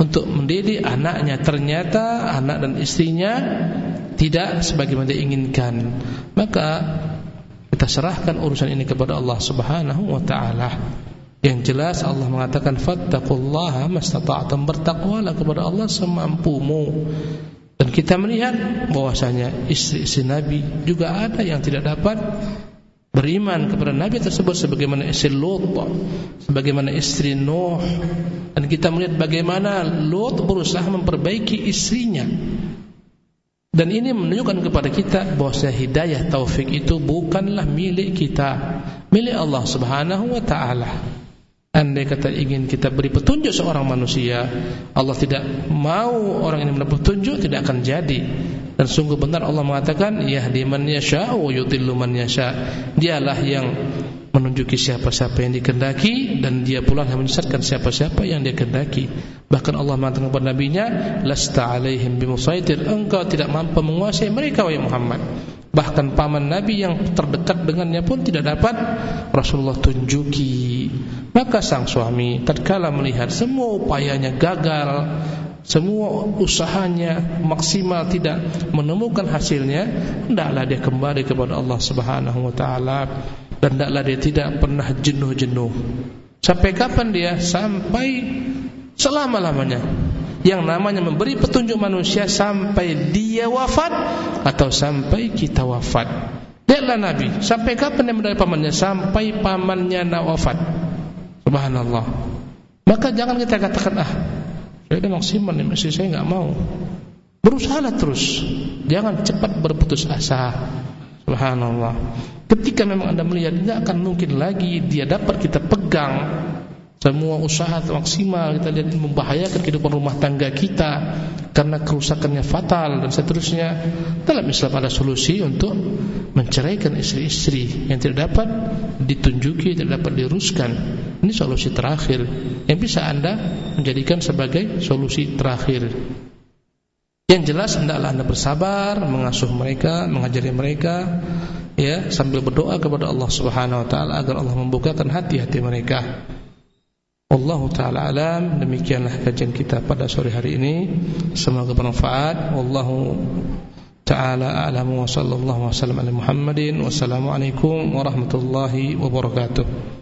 untuk mendidik anaknya, ternyata anak dan istrinya tidak sebagaimana dia inginkan, maka kita serahkan urusan ini kepada Allah Subhanahu wa taala. Yang jelas Allah mengatakan fattaqullaha mastata'tum bertakwalah kepada Allah semampumu. Dan kita melihat bahwasanya istri-istri Nabi juga ada yang tidak dapat beriman kepada Nabi tersebut sebagaimana istri Lut, sebagaimana istri Nuh. Dan kita melihat bagaimana Lut berusaha memperbaiki istrinya. Dan ini menunjukkan kepada kita bahwa hidayah taufik itu bukanlah milik kita, milik Allah Subhanahu wa taala. Andai kata ingin kita beri petunjuk seorang manusia Allah tidak mau orang ini mendapat petunjuk Tidak akan jadi. Dan sungguh benar Allah mengatakan Yahdi man yasha wa yudillu man yasha. Dialah yang menunjuki siapa-siapa yang dikendaki Dan dia pula yang menyesatkan siapa-siapa yang dia kendaki. Bahkan Allah mengatakan kepada Nabi Nya Lasta alaihim bimusaitir. Engkau tidak mampu menguasai mereka wahai Muhammad. Bahkan paman Nabi yang terdekat dengannya pun tidak dapat. Rasulullah tunjuki. Maka sang suami tatkala melihat semua upayanya gagal Semua usahanya maksimal tidak menemukan hasilnya Hendaklah dia kembali kepada Allah subhanahu wa ta'ala Dan hendaklah dia tidak pernah jenuh-jenuh Sampai kapan dia? Sampai selama-lamanya yang namanya memberi petunjuk manusia sampai dia wafat atau sampai kita wafat. Lihatlah Nabi, sampai kapan dia mendapat pamannya? Sampai pamannya nak wafat. Subhanallah. Maka jangan kita katakan ah, saya dah maksimal masih saya enggak mau. Berusahalah terus. Jangan cepat berputus asa. Subhanallah. Ketika memang Anda melihat tidak akan mungkin lagi dia dapat kita pegang semua usaha maksimal kita lihat membahayakan kehidupan rumah tangga kita karena kerusakannya fatal dan seterusnya. Dalam Islam ada solusi untuk menceraikan istri-istri yang tidak dapat ditunjuki, tidak dapat diruskan. Ini solusi terakhir yang bisa Anda menjadikan sebagai solusi terakhir. Yang jelas hendaklah Anda bersabar mengasuh mereka, mengajari mereka ya sambil berdoa kepada Allah Subhanahu wa taala agar Allah membukakan hati-hati mereka. Wallahu taala alam. Demikianlah kajian kita pada sore hari ini. Semoga bermanfaat. Wallahu taala a'lamu wa sallallahu wasallam ala Muhammadin. Wassalamu alaikum warahmatullahi wabarakatuh